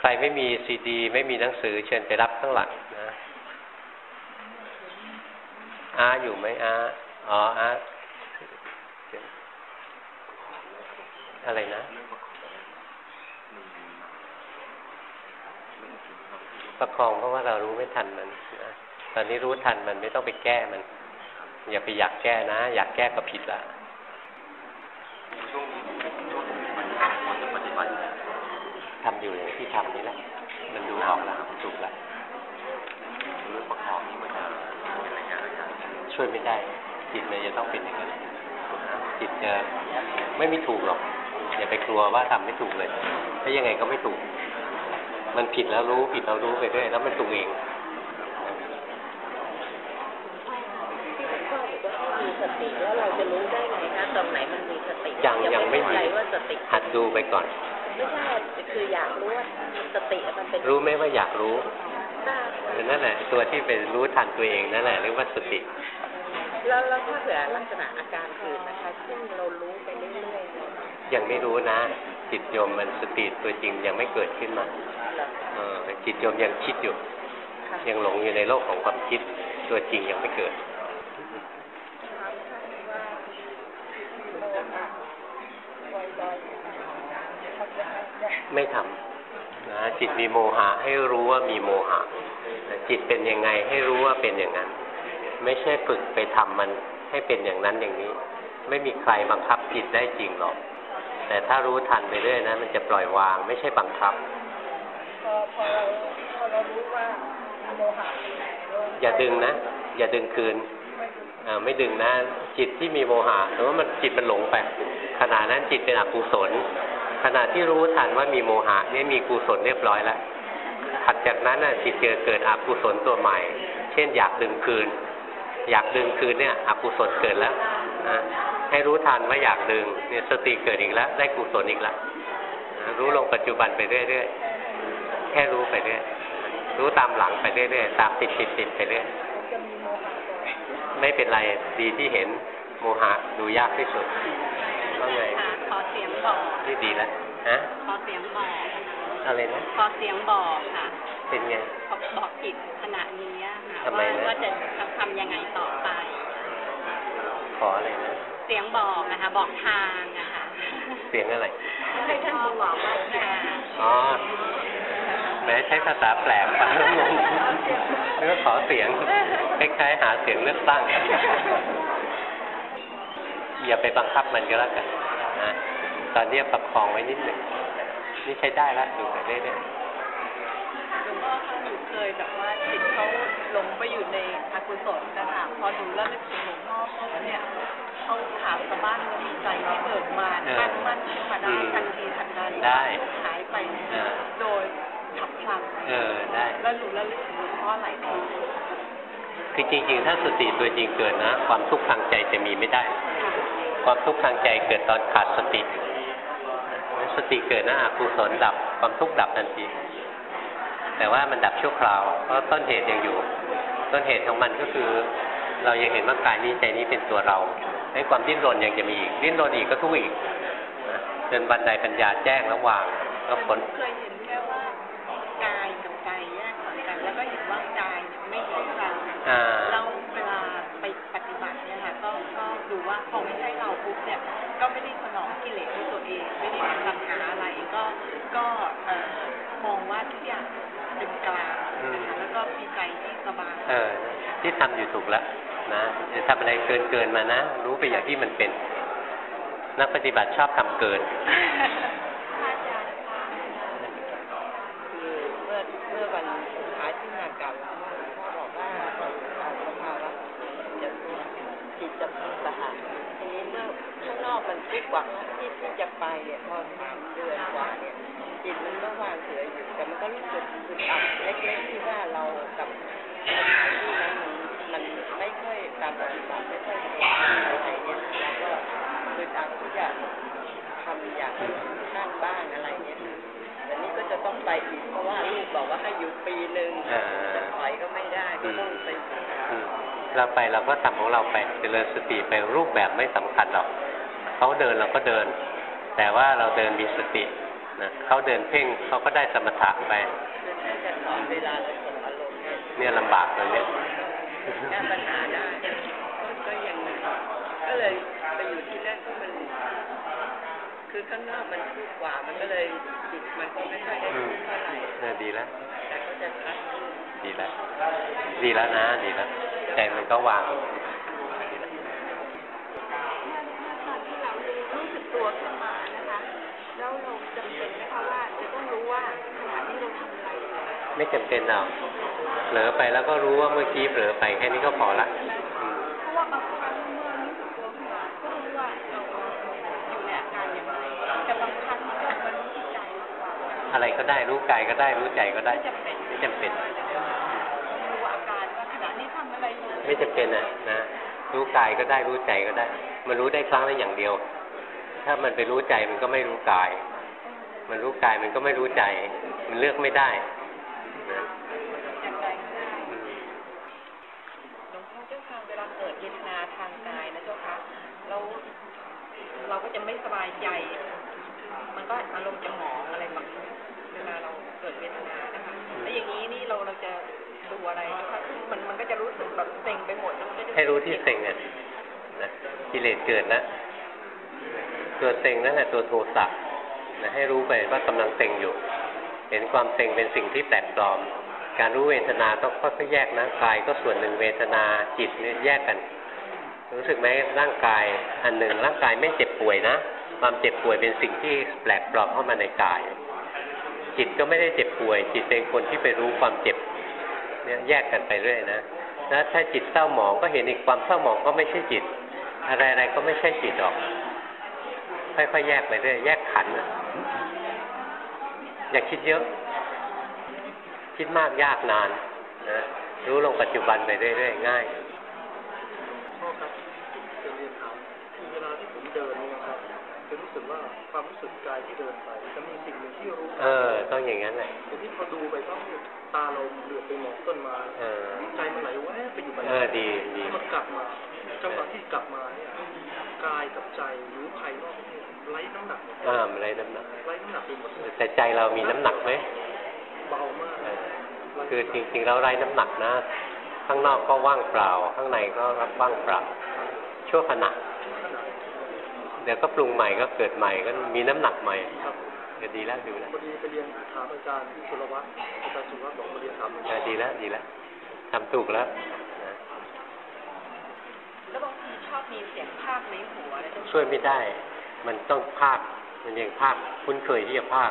ใครไม่มีซีดี ไม่มีหนังสือเชิญไปรับข้างหลังนะ อาอยู่ไหมอาอ๋ออาอะไรนะ ประคองเพราะว่าเรารู้ไม่ทันมันนะตอนนี้รู้ทันมันไม่ต้องไปแก้มัน อย่าไปอยากแก้นะ อยากแก้ก็ผิดละทำอยู่อย่างที่ทำนี่แหละมันดูออกแล้วถูกแล้วประคองนี่มันจะ ช่วยไม่ได้ จิตมันจะต้องเป็นอย่างนั้นจิตจะไม่มีถูกหรอก อย่าไปกลัวว่าทำไม่ถูกเลยถ้ายังไงก็ไม่ถูก มันผิดแล้วรู้ผิดแล้วรู้ไปเรื่อยแล้วมันถูกเองมีสติแล้วเราจะรู้ได้ไงคะตรงไหนมันมีสติยังยังไม่มีว่าสติหัดดูไปก่อน ไม่ใช่คืออยากรู้ว่าสติมันเป็นรู้ไหมว่าอยากรู้นั่นแหละตัวที่เป็นรู้ทันตัวเองนั่นแหละเรียกว่าสติ แล้วแล้วถ้าเผื่อลักษณะอาการอื่นนะคะซึ่งเรารู้ไปเรื่อยๆยังไม่รู้นะ จิตโยมมันสติตัวจริงยังไม่เกิดขึ้นมาเออจิตโยมยังคิดอยู่ ยังหลงอยู่ในโลกของความคิดตัวจริงยังไม่เกิดไม่ทำนะจิตมีโมหะให้รู้ว่ามีโมหะจิตเป็นยังไงให้รู้ว่าเป็นอย่างนั้น ไม่ใช่ฝึกไปทำมันให้เป็นอย่างนั้นอย่างนี้ ไม่มีใครบังคับจิตได้จริงหรอก แต่ถ้ารู้ทันไปเรื่อยนะมันจะปล่อยวาง ไม่ใช่บังคับพอพอเราพอเรารู้ว่าโมหะอย่าดึงนะ อย่าดึงคืนอ่าไม่ดึงนะ จิตที่มีโมหะแต่ว่ามันจิตมันหลงไปขณะนั้นจิตเป็นอกุศลขณะที่รู้ทันว่ามีโมหะนี่มีกุศลเรียบร้อยแล้วถัดจากนั้นน่ะจิตเกิดเกิดอกุศลตัวใหม่ เช่นอยากดึงคืน อยากดึงคืนเนี่ยอกุศลเกิดแล้วนะให้รู้ทันว่าอยากดึงเนี่ยสติเกิดอีกแล้ว ได้กุศลอีกแล้วนะรู้ลงปัจจุบันไปเรื่อยๆแค่รู้ไปเรื่อยรู้ตามหลังไปเรื่อยๆตามติดติดติดไปเรื่อยไม่เป็นไรดีที่เห็นโมหะดูยากที่สุดว่าไงค่ะขอเสียงบอกนี่ดีแล้วฮะขอเสียงบอกอะไรนะขอเสียงบอกค่ะ เป็นไงบอกบอกจิตขณะนี้อะค่ะ ทำไมว่านะ ว่าจะทำทำยังไงต่อไป ขออะไรนะ เสียงบอกนะคะ บอกทางอะค่ะเสียงอะไรให้ท่านบอกว่าค่ะอ๋อแม้ใช้ภาษาแปลกฟังแล้วงงเรื่องขอเสียงคล้ายๆหาเสียงเลือกตั้งอย่าไปบังคับมันก็แล้วกันนะตอนนี้ประคองไว้นิดหนึ่งนี่ใช้ได้แล้วดูไปเรื่อยหลวงพ่อเขาหนูเคยแบบว่าจิตเขา หลงไปอยู่ในอกุศลนะคะพอหนูเริ่มนึกถึงหลวงพ่อปุ๊บเนี่ยเขาถามสะบ้านว่าดีใจที่เกิดมามั่นมั่นขึ้นมาได้ทันทีทันใดๆได้หายไปเออโดยฉับพลันเออได้แล้วหนูระลึกถึงหลวงพ่อหลายทีคือจริงๆ ถ้าสติตัวจริงเกิดนะ ความทุกข์ทางใจจะมีไม่ได้ค่ะความทุกข์ทางใจเกิดตอนขาดสติ สติเกิดนะอกุศลดับความทุกข์ดับทันที แต่ว่ามันดับชั่วคราว เพราะต้นเหตุยังอยู่ ต้นเหตุของมันก็คือ เรายังเห็นว่ากายนี้ใจนี้เป็นตัวเราให้ความดิ้นรนยังจะมีอีกดิ้นรนอีกก็ทุกข์อีกนะจนบันไดปัญญาแจ้งระหว่างแล้วผลเคยเห็นแค่ว่ากายกับใจแยกจากกันแล้วก็เห็นว่ากายเนี่ยไม่ใช่เราอ่าแล้วเวลาไปปฏิบัติเนี่ยค่ะก็ก็ดูว่าพอไม่ใช่เราปุ๊บเนี่ยก็ไม่ได้สนองกิเลสด้วยตัวเอง ไม่ได้มีปัญหาอะไรก็ก็เอ่อมองว่าทุกอย่างเป็นกลางนะคะแล้วก็มีใจที่สบาย เออ ที่ทำอยู่ถูกแล้วนะจะทำอะไรเกินเกินมานะ รู้ไปอย่างที่มันเป็น นักปฏิบัติชอบทำเกิน คือเมื่อเมื่อวันสุดท้ายที่มากับพ่อบอกว่าสภาวะจะจิตจะพุทธะทีนี้เมื่อข้างนอกมันพลิกกว่าที่ที่จะไปเนี่ยพอสามเดือนกว่าเนี่ยจิตมันก็วางเฉยอยู่แต่มันก็รู้สึกอึดอัดเล็กๆที่ว่าเรากับสถานที่นั้นมันมันไม่ค่อยตามปฏิบัติไม่ค่อยมีอะไรเนี่ยเราก็อึดอัดที่จะทำอย่างนั่นบ้างอะไรเนี่ย แต่นี่ก็จะต้องไปอีกเพราะว่าลูกบอกว่าให้อยู่ปีหนึ่ง อ่า จะถอยก็ไม่ได้ก็ต้องไปอยู่ อืม เราไปเราก็ทำของเราไปเจริญสติไปรูปแบบไม่สำคัญหรอกเขาเดินเราก็เดิน แต่ว่าเราเดินมีสตินะเขาเดินเพ่งเขาก็ได้สมถะไปคือถ้าจะสอนเวลาเราส่งอารมณ์เนี่ยเนี่ยลำบากเลยเนี่ยแก้ปัญหาได้ก็ก็ยังก็เลยไปอยู่ที่นั่นที่มันคือข้างนอกมันทุกข์กว่ามันก็เลยจิตมันก็ไม่ค่อยได้ทุกข์เท่าไหร่เนี่ยดีแล้วแต่ก็จะชัดขึ้น ดีแล้วดีแล้วนะดีแล้วใจมันก็วางดีแล้วตอนที่เรารู้สึกตัวขึ้นมานะคะแล้วเราจำเป็นไหมคะว่าจะต้องรู้ว่าขณะที่เราทำอะไรอยู่ไม่จำเป็นหรอกเผลอไปแล้วก็รู้ว่าเมื่อกี้เผลอไปแค่นี้ก็พอละอืมเพราะว่าบางครั้งเมื่อรู้สึกตัวขึ้นมาก็รู้ว่าเราอยู่ในอาการอย่างไรแต่บางครั้งก็มันรู้ที่ใจมากกว่าอะไรก็ได้รู้กายก็ได้รู้ใจก็ได้ไม่จำเป็นไม่ จำเป็นรู้อาการว่าขณะนี้ทำอะไรอยู่ไม่จำเป็นนะนะรู้กายก็ได้รู้ใจก็ได้ มันรู้ได้ครั้งละอย่างเดียว ถ้ามันไปรู้ใจมันก็ไม่รู้กาย มันรู้กายมันก็ไม่รู้ใจ มันเลือกไม่ได้นะอย่างไรก็ได้อืมหลวงพ่อเจ้าค่ะเวลาเกิดเวทนาทางกายนะเจ้าค่ะเราเราก็จะไม่สบายใจ มันก็อารมณ์จะหมองอะไรบางเวลาเราเกิดเวทนานะคะ แล้วอย่างนี้นี่เราเราจะดูอะไรเจ้ามันมันก็จะรู้สึกแบบเซ็งไปหมดแล้วมันก็จะให้รู้ที่เซ็งอะนะกิเลสเกิดนะตัวเซ็งนั่นแหละตัวโทสะนะให้รู้ไปว่ากำลังเซ็งอยู่ เห็นความเซ็งเป็นสิ่งที่แปลกปลอม การรู้เวทนาต้องค่อยๆแยกนะกายก็ส่วนหนึ่งเวทนาจิตเนี่ยแยกกัน รู้สึกไหมร่างกายอันหนึ่งร่างกายไม่เจ็บป่วยนะ ความเจ็บป่วยเป็นสิ่งที่แปลกปลอมเข้ามาในกาย จิตก็ไม่ได้เจ็บป่วย จิตเป็นคนที่ไปรู้ความเจ็บเนี่ยแยกกันไปเรื่อยนะนะถ้าจิตเศร้าหมองก็เห็นอีกความเศร้าหมองก็ไม่ใช่จิต อะไรอะไรก็ไม่ใช่จิตหรอก ค่อยๆแยกไปเรื่อยแยกขันอย่าคิดเยอะ คิดมากยากนานนะรู้ลงปัจจุบันไปเรื่อยๆง่ายพ่อคมีเวลาที่ผมเดินนะครับจะรู้สึกว่าความรู้สึกกายที่เดินไป ที่รู้เออ ต้องอย่างนั้นแหละแต่ที่พอดูไปก็ตาเราเหลือบไปมองต้นไม้เออใจมันไหลแวบไปอยู่กับเออดีดีมันกลับมาจังหวะที่กลับมาเนี่ยกายกับใจหรือภายนอกเนี่ยไร้น้ำหนักหมดอ่ามันไรน้ำหนักไร้น้ำหนักไปหมดเลยแต่ใจเรามีน้ำหนักไหมเบามากเออคือจริงๆแล้วไร้น้ำหนักนะข้างนอกก็ว่างเปล่า ข้างในก็รับว่างเปล่าชั่วขณะขนาดเดี๋ยวก็ปรุงใหม่ก็เกิดใหม่ก็มีน้ำหนักใหม่ครับ ก็ดีแล้วดีแล้วพอดีไปเรียนถามอาจารย์สุรวัตรอาจารย์สุรวัตรบอกมาเรียนถามอาเอจารอย์ดีแล้วดีแล้วทำถูกแล้วนะแล้วบางทีชอบมีเสียงภาคในหัวเลยช่วยไม่ได้ มันต้องภาค มันยังภาคคุ้นเคยที่จะภาค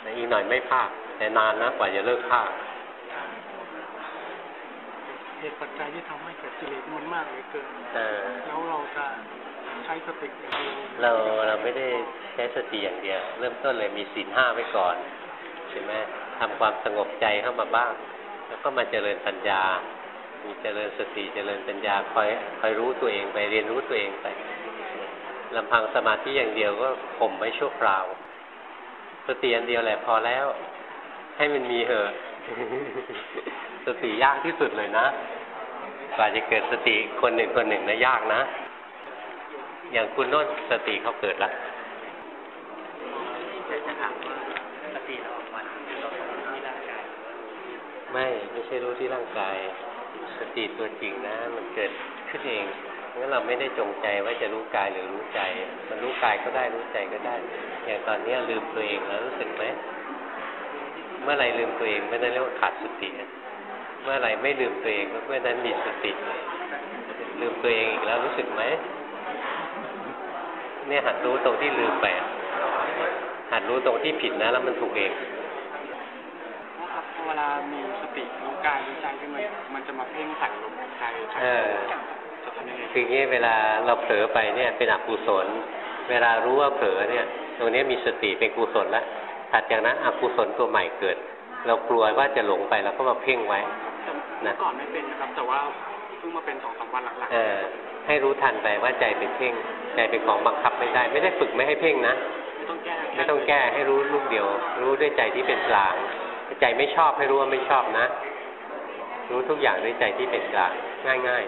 แต่อีกหน่อยไม่ภาค แต่นานนะกว่าจะเลิกภาคเหตุปัจจัยที่ทำให้เกิดกิเลสมันมากเหลือเกินเออแล้วเราจะใช้สติเดียวเราเราไม่ได้ใช้สติอย่างเดียว เริ่มต้นเลยมีศีลห้าไว้ก่อนใช่ไหมทำความสงบใจเข้ามาบ้าง แล้วก็มาเจริญปัญญา มีเจริญสติเจริญปัญญาคอยคอยรู้ตัวเองไปเรียนรู้ตัวเองไปลำพังสมาธิอย่างเดียวก็ข่มไว้ชั่วคราวสติอันเดียวแหละพอแล้ว ให้มันมีเหอะสติยากที่สุดเลยนะกว่าจะเกิดสติคนหนึ่งคนหนึ่งนะยากนะ อย่างคุณโน้นสติเขาเกิดละแต่จะถามว่าสติเราออกมาเราที่ร่างกายไม่ไม่ใช่รู้ที่ร่างกาย สติตัวจริงนะ มันเกิดขึ้นเองงั้นเราไม่ได้จงใจว่าจะรู้กายหรือรู้ใจ มันรู้กายก็ได้รู้ใจก็ได้ อย่างตอนเนี้ยลืมตัวเองแล้วรู้สึกไหมเมื่อไหรลืมตัวเองเมื่อนั้นเรียกว่าขาดสติเมื่อไหรไม่ลืมตัวเองก็เมื่อนั้นมีสติ ลืมตัวเองอีกแล้วรู้สึกไหม เนี่ยหัดรู้ตรงที่ลืมไปอะหัดรู้ตรงที่ผิดนะ แล้วมันถูกเองครับเวลามีสติรู้กายรู้ใจขึ้นมามันจะมาเพ่งใส่ลมหายใจใช่เออจะทำยังไงคืออย่างนี้เวลาเราเผลอไปเนี่ยเป็นอกุศล เวลารู้ว่าเผลอเนี่ย ตรงนี้มีสติเป็นกุศลแล้วถัดจากนั้นอกุศลตัวใหม่เกิด เรากลัวว่าจะหลงไปเราก็มาเพ่งไว้เมื่อก่อนไม่เป็นนะครับ แต่ว่าเพิ่งมาเป็นสองสามวันหลังเออ ให้รู้ทันไปว่าใจเป็นเพ่งใจเป็นของบังคับไม่ได้ ไม่ได้ฝึกไม่ให้เพ่งนะๆไม่ต้องแก้ไม่ต้องแก้ให้รู้ลูกเดียว รู้ด้วยใจที่เป็นกลางใจไม่ชอบให้รู้ว่าไม่ชอบนะ รู้ทุกอย่างด้วยใจที่เป็นกลางง่าย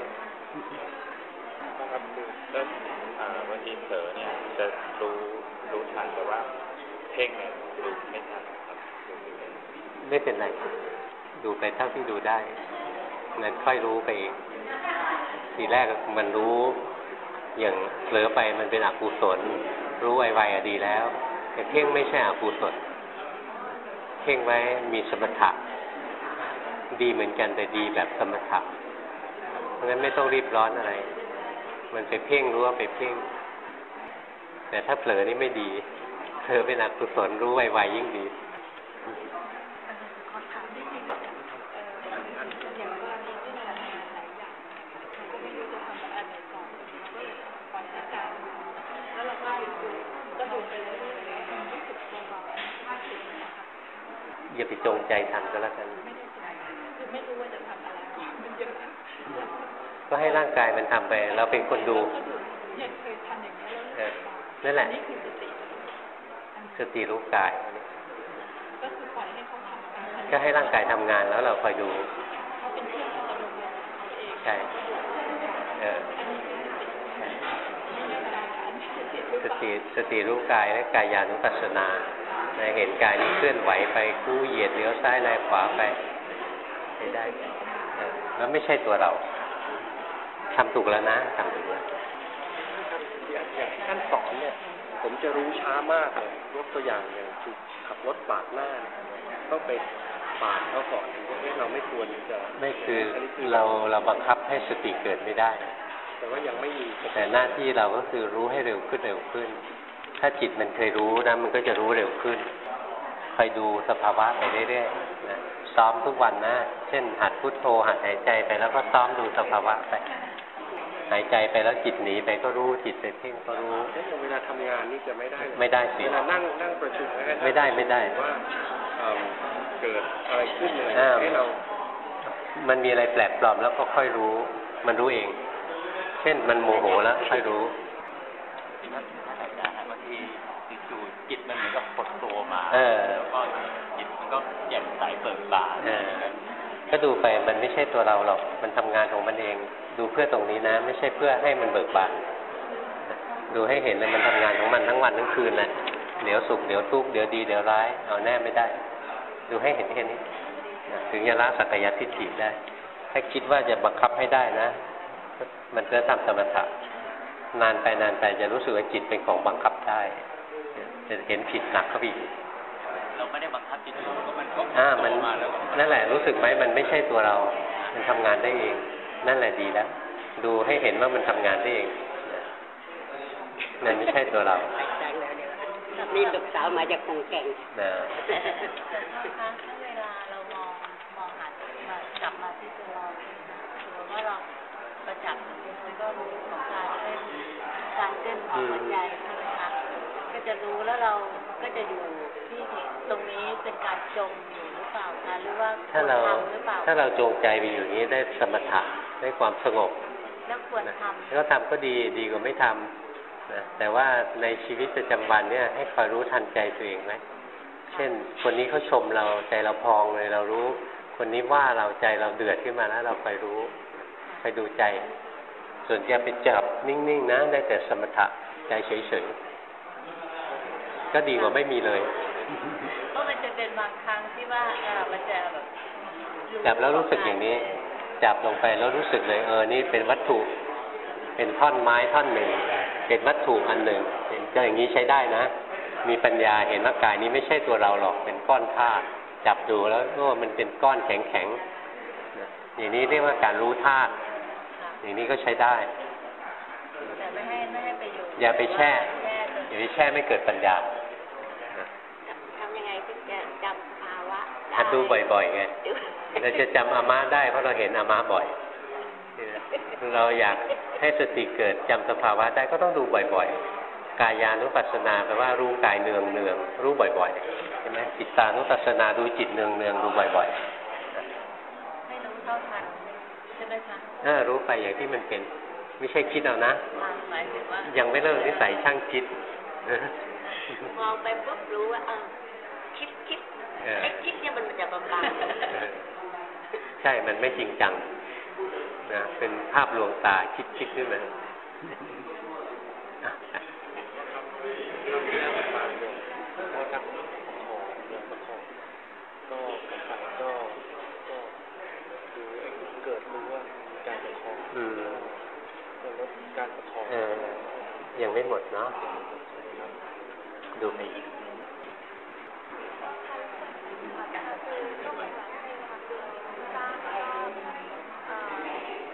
ครับคือแล้วอ่าบางทีเผลอเนี่ยจะรู้รู้ทันแต่ว่าเพ่งเนี่ยรู้ไม่ทันครับรู้ไม่ทันๆไม่เป็นไรดูไปเท่าที่ดูได้งั้นค่อยรู้ไปเอง ทีแรกมันรู้อย่างเผลอไปมันเป็นอกุศล รู้ไวๆอดีแล้ว แต่เพ่งไม่ใช่อกุศลเพ่งไว้มีสมถะ ดีเหมือนกันแต่ดีแบบสมถะเพราะฉะนั้นไม่ต้องรีบร้อนอะไร มันไปเพ่งรู้ว่าไปเพ่ง แต่ถ้าเผลอนี่ไม่ดีเผลอเป็นอกุศลรู้ไวๆยิ่งดี ขอถามนิดนึงเอ่ออย่างกรณีที่เราทำงานหลายอย่างเราก็ไม่รู้จะทำอะไรก่อนเราก็เลยปล่อยให้การแล้วเราก็หยุดดูก็ดูไปเรื่อยๆมันรู้สึกเบาๆมากขึ้นนะคะ อย่าไป จงใจทำก็แล้วกันไม่ได้ใจคือไม่รู้ว่าจะทำอะไรมันเยอะก็ให้ร่างกายมันทำไป เราเป็นคนดูก็ดูยังเคยทำอย่างนี้ยเอแล้วรู้สึกเบาอนั่นแหละนี่คือสติสติรู้กายก็คือปล่อยให้เขาทำไปก็ให้ร่างกายทำงานแล้วเราคอยดูเขาเป็นเครื่องอัตโนมัติของเขาเองใช่เอออันนี้คือสติใช่ไม่ได้การอันนี้สติหรือสเปล่าติสติรู้กายและกายานุปัสสนา เห็นกายนี้เคลื่อนไหวไปกู้เหยียดเลี้ยวซ้ายแลขวาไปไปได้เออแล้วไม่ใช่ตัวเราทำถูกแล้วนะทำถูกแล้วอย่างอย่างที่ท่านสอนเนี่ย ผมจะรู้ช้ามากเลยยกตัวอย่างอย่างคือขับรถปาดหน้าเนี่ยต้องไปปาดเขาก่อนถึงจะเอ๊ะเราไม่ควรจะไม่คือนี้คือเราเราบังคับให้สติเกิดไม่ได้ แต่ว่ายังไม่มีสติแต่หน้าที่เราก็คือรู้ให้เร็วขึ้นเร็วขึ้น ถ้าจิตมันเคยรู้นะมันก็จะรู้เร็วขึ้นคอยดูสภาวะไปเรื่อยๆนะซ้อมทุกวันนะ เช่น หัดพุทโธหัดหายใจไปแล้วก็ซ้อมดูสภาวะไป หายใจไปแล้วจิตหนีไปก็รู้จิตไปเพ่งก็รู้เอ๊ะอย่างเวลาทำงานนี่จะไม่ได้เลยไม่ได้สิเวลานั่งนั่งประชุมนะฮะไม่ได้ไม่ได้ว่าเอิ่มเกิดอะไรขึ้นเลยอ้าวให้เรา มันมีอะไรแปลกปลอมแล้วก็ค่อยรู้ มันรู้เอง เช่นมันโมโหแล้วค่อยรู้บางที จิตมันเหมือนกับหดตัวมาเออแล้วก็จิตมันก็แจ่มใสเบิกบานเออก็ดูไปมันไม่ใช่ตัวเราหรอก มันทำงานของมันเอง ดูเพื่อตรงนี้นะ ไม่ใช่เพื่อให้มันเบิกบาน ดูให้เห็นเลยมันทำงานของมันทั้งวันทั้งคืนแหละเดี๋ยวสุขเดี๋ยวทุกข์เดี๋ยวดีเดี๋ยวร้าย เอาแน่ไม่ได้ ดูให้เห็นแค่นี้นะถึงจะละสักยทิฏฐิได้ ถ้าคิดว่าจะบังคับให้ได้นะ มันก็ทำสมถะนานไปนานไปจะรู้สึกว่าจิตเป็นของบังคับได้ จะเห็นผิดหนักเข้าไปอีกเราไม่ได้บังคับจิตเราก็มันก็อ่ามันโตมาแล้วก็นั่นแหละรู้สึกไหมมันไม่ใช่ตัวเรา มันทำงานได้เอง นั่นแหละดีแล้ว ดูให้เห็นว่ามันทำงานได้เองมันไม่ใช่ตัวเราใจแล้วเดี๋ยวนี่ลูกสาวมาจากคงแก่งนะแต่ถ้าถ้าเวลาเรามองมองหามาจับมาที่ตัวเราสมมติว่าเราประจับมันก็รู้ของการเต้นการเต้นของหัวใจใช่ไหมคะก็ จะรู้แล้วเราก็จะอยู่ที่ตรงนี้เป็นการจมอยู่หรือเปล่าคะหรือว่าถ้าเราควทำหรือเปล่าถ้าเราจงใจไปอยู่อย่างนี้ได้สมถะได้ความสงบแล้วควรนะทำแล้วทำก็ดีดีกว่าไม่ทำนะแต่ว่าในชีวิตประจำวันเนี่ยให้คอยรู้ทันใจตัวเองไหมเช่น คนนี้เขาชมเราใจเราพองเลยเรารู้ คนนี้ว่าเราใจเราเดือดขึ้นมาแล้วเราคอยรู้คอยดูใจ ส่วนจะไปจับนิ่งๆนะได้แต่สมถะใจเฉยๆ ก็ดีกว่าไม่มีเลยเพราะมันจะเป็นบางครั้งที่ว่าเออมันจะแบบจับแล้วรู้สึกอย่างนี้ จับลงไปแล้วรู้สึกเลยเออนี่เป็นวัตถุเป็นท่อนไม้ท่อนหนึ่ง เป็นวัตถุอันหนึ่งก็อย่างนี้ใช้ได้นะ มีปัญญาเห็นว่ากายนี้ไม่ใช่ตัวเราหรอกเป็นก้อนธาตุจับดูแล้วโอ้มันเป็นก้อนแข็งแข็งๆนะอย่างนี้เรียกว่าการรู้ธาตุอย่างนี้ก็ใช้ได้แต่ไม่ให้ไม่ให้ไปอยู่อย่าไปแช่แช่จนอย่างนี้แช่ไม่เกิดปัญญา ทำยังไงถึงจะจำสภาวะได้ หัดดูบ่อยๆไงเราจะจำอาม่าได้เพราะเราเห็นอาม่าบ่อย เราอยากให้สติเกิดจำสภาวะได้ก็ต้องดูบ่อยๆ กายานุปัสสนาแปลว่ารู้กายเนืองเนืองๆรู้บ่อยๆใช่ไหมจิตตานุปัสสนาดูจิตเนืองเนืองๆดูบ่อยให้รู้เท่าทันใช่ไหมคะๆเออรู้ไปอย่างที่มันเป็น ไม่ใช่คิดเอานะหมายถึงว่ายังไม่เลิกนิสัยช่างคิดมองไปปุ๊บรู้ว่าเออคิดคิดเออ ไอ้คิดเนี่ยมันมันจะบำบังเออใช่ มันไม่จริงจังนะ เป็นภาพลวงตาคิดคิดขึ้นมาอะเพราะนักประคองเรื่องประคองก็กำลังก็ก็ดูไอ้เกิดรู้ว่าการประคองอืมก็ลดการประคองเออยังไม่หมดเนาะดูไปอีก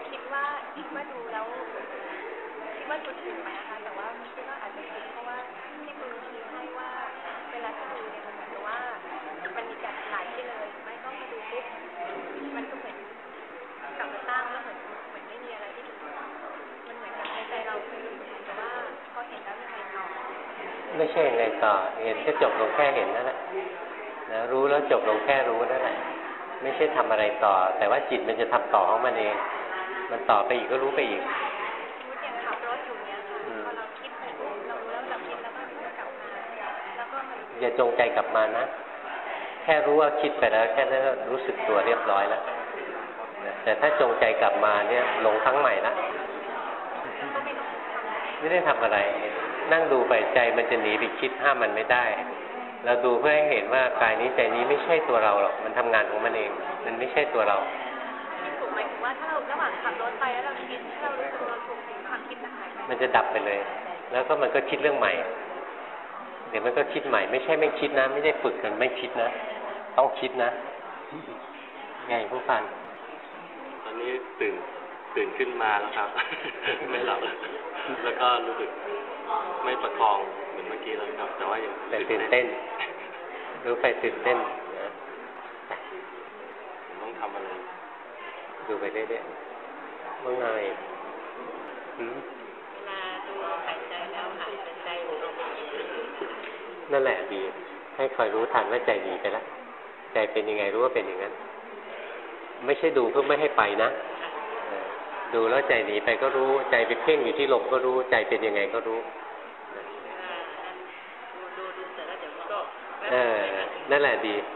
คิดว่าคิดว่าดูแล้วคิดว่าจุดถึงไหมนะคะแต่ว่าคิดว่าอาจจะผิดเพราะว่าที่คุณชี้ให้ว่าเวลาที่ดูเนี่ยมันเหมือนกับว่า มันมีการไหลไปเลยไม่ต้องมาดูปุ๊บมันก็เหมือนกลับมาตั้งแล้วเหมือนเหมือนไม่มีอะไรที่ถูกต้องมันเหมือนกับในใจเราคือเหมือนกับว่าพอเห็นแล้วยังไงต่อไม่ใช่ยังไงต่อเห็นก็จบลงแค่เห็นนั่นแหละ นะรู้แล้วจบลงแค่รู้นั่นแหละไม่ใช่ทำอะไรต่อ แต่ว่าจิตมันจะทำต่อของมันเอง มันต่อไปอีกก็รู้ไปอีกสมมติอย่างขับรถอยู่เนี่ยค่ะอืมพอเราคิดไปปุ๊บเรารู้แล้วเราคิดแล้วก็รู้กลับมาแล้วก็มันอย่าจงใจกลับมานะ แค่รู้ว่าคิดไปแล้ว แค่นั้นก็รู้สึกตัวเรียบร้อยแล้วนะแต่ถ้าจงใจกลับมาเนี่ยหลงครั้งใหม่ละไม่ได้ทำอะไร นั่งดูไปใจมันจะหนีไปคิดห้ามมันไม่ได้ เราดูเพื่อให้เห็นว่ากายนี้ใจนี้ไม่ใช่ตัวเราหรอก มันทำงานของมันเอง มันไม่ใช่ตัวเราคิดถูกหมายถึงว่าถ้าเราระหว่างขับรถไปแล้วเราคิดถ้าเรารู้สึกว่าเราถูกความคิดจะหายไปมันจะดับไปเลย แล้วก็มันก็คิดเรื่องใหม่เดี๋ยวมันก็คิดใหม่ ไม่ใช่ไม่คิดนะ ไม่ได้ฝึกกันไม่คิดนะ ต้องคิดนะ ไงผู้ฟันตอนนี้ตื่นตื่นขึ้นมาแล้วครับ ไม่หลับแล้วแล้วก็รู้สึกไม่ประคองเหมือนเมื่อ กี้แล้วครับ แต่ว่ายังแต่ตื่นเต้น รู้ไปตื่นเต้นนะผมต้องทำอะไร ดูไปเรื่อยๆว่าไงหืมเวลาดูหายใจแล้วหายใจของเราไปคิดนั่นแหละดี ให้คอยรู้ทันว่าใจหนีไปแล้วใจเป็นยังไงรู้ว่าเป็นอย่างนั้น ไม่ใช่ดูเพื่อไม่ให้ไปนะเออดูแล้วใจหนีไปก็รู้ ใจไปเพ่งอยู่ที่ลมก็รู้ ใจเป็นยังไงก็รู้ เวลานั้นดูดูดูเสร็จแล้ว เออ นั่นแหละดี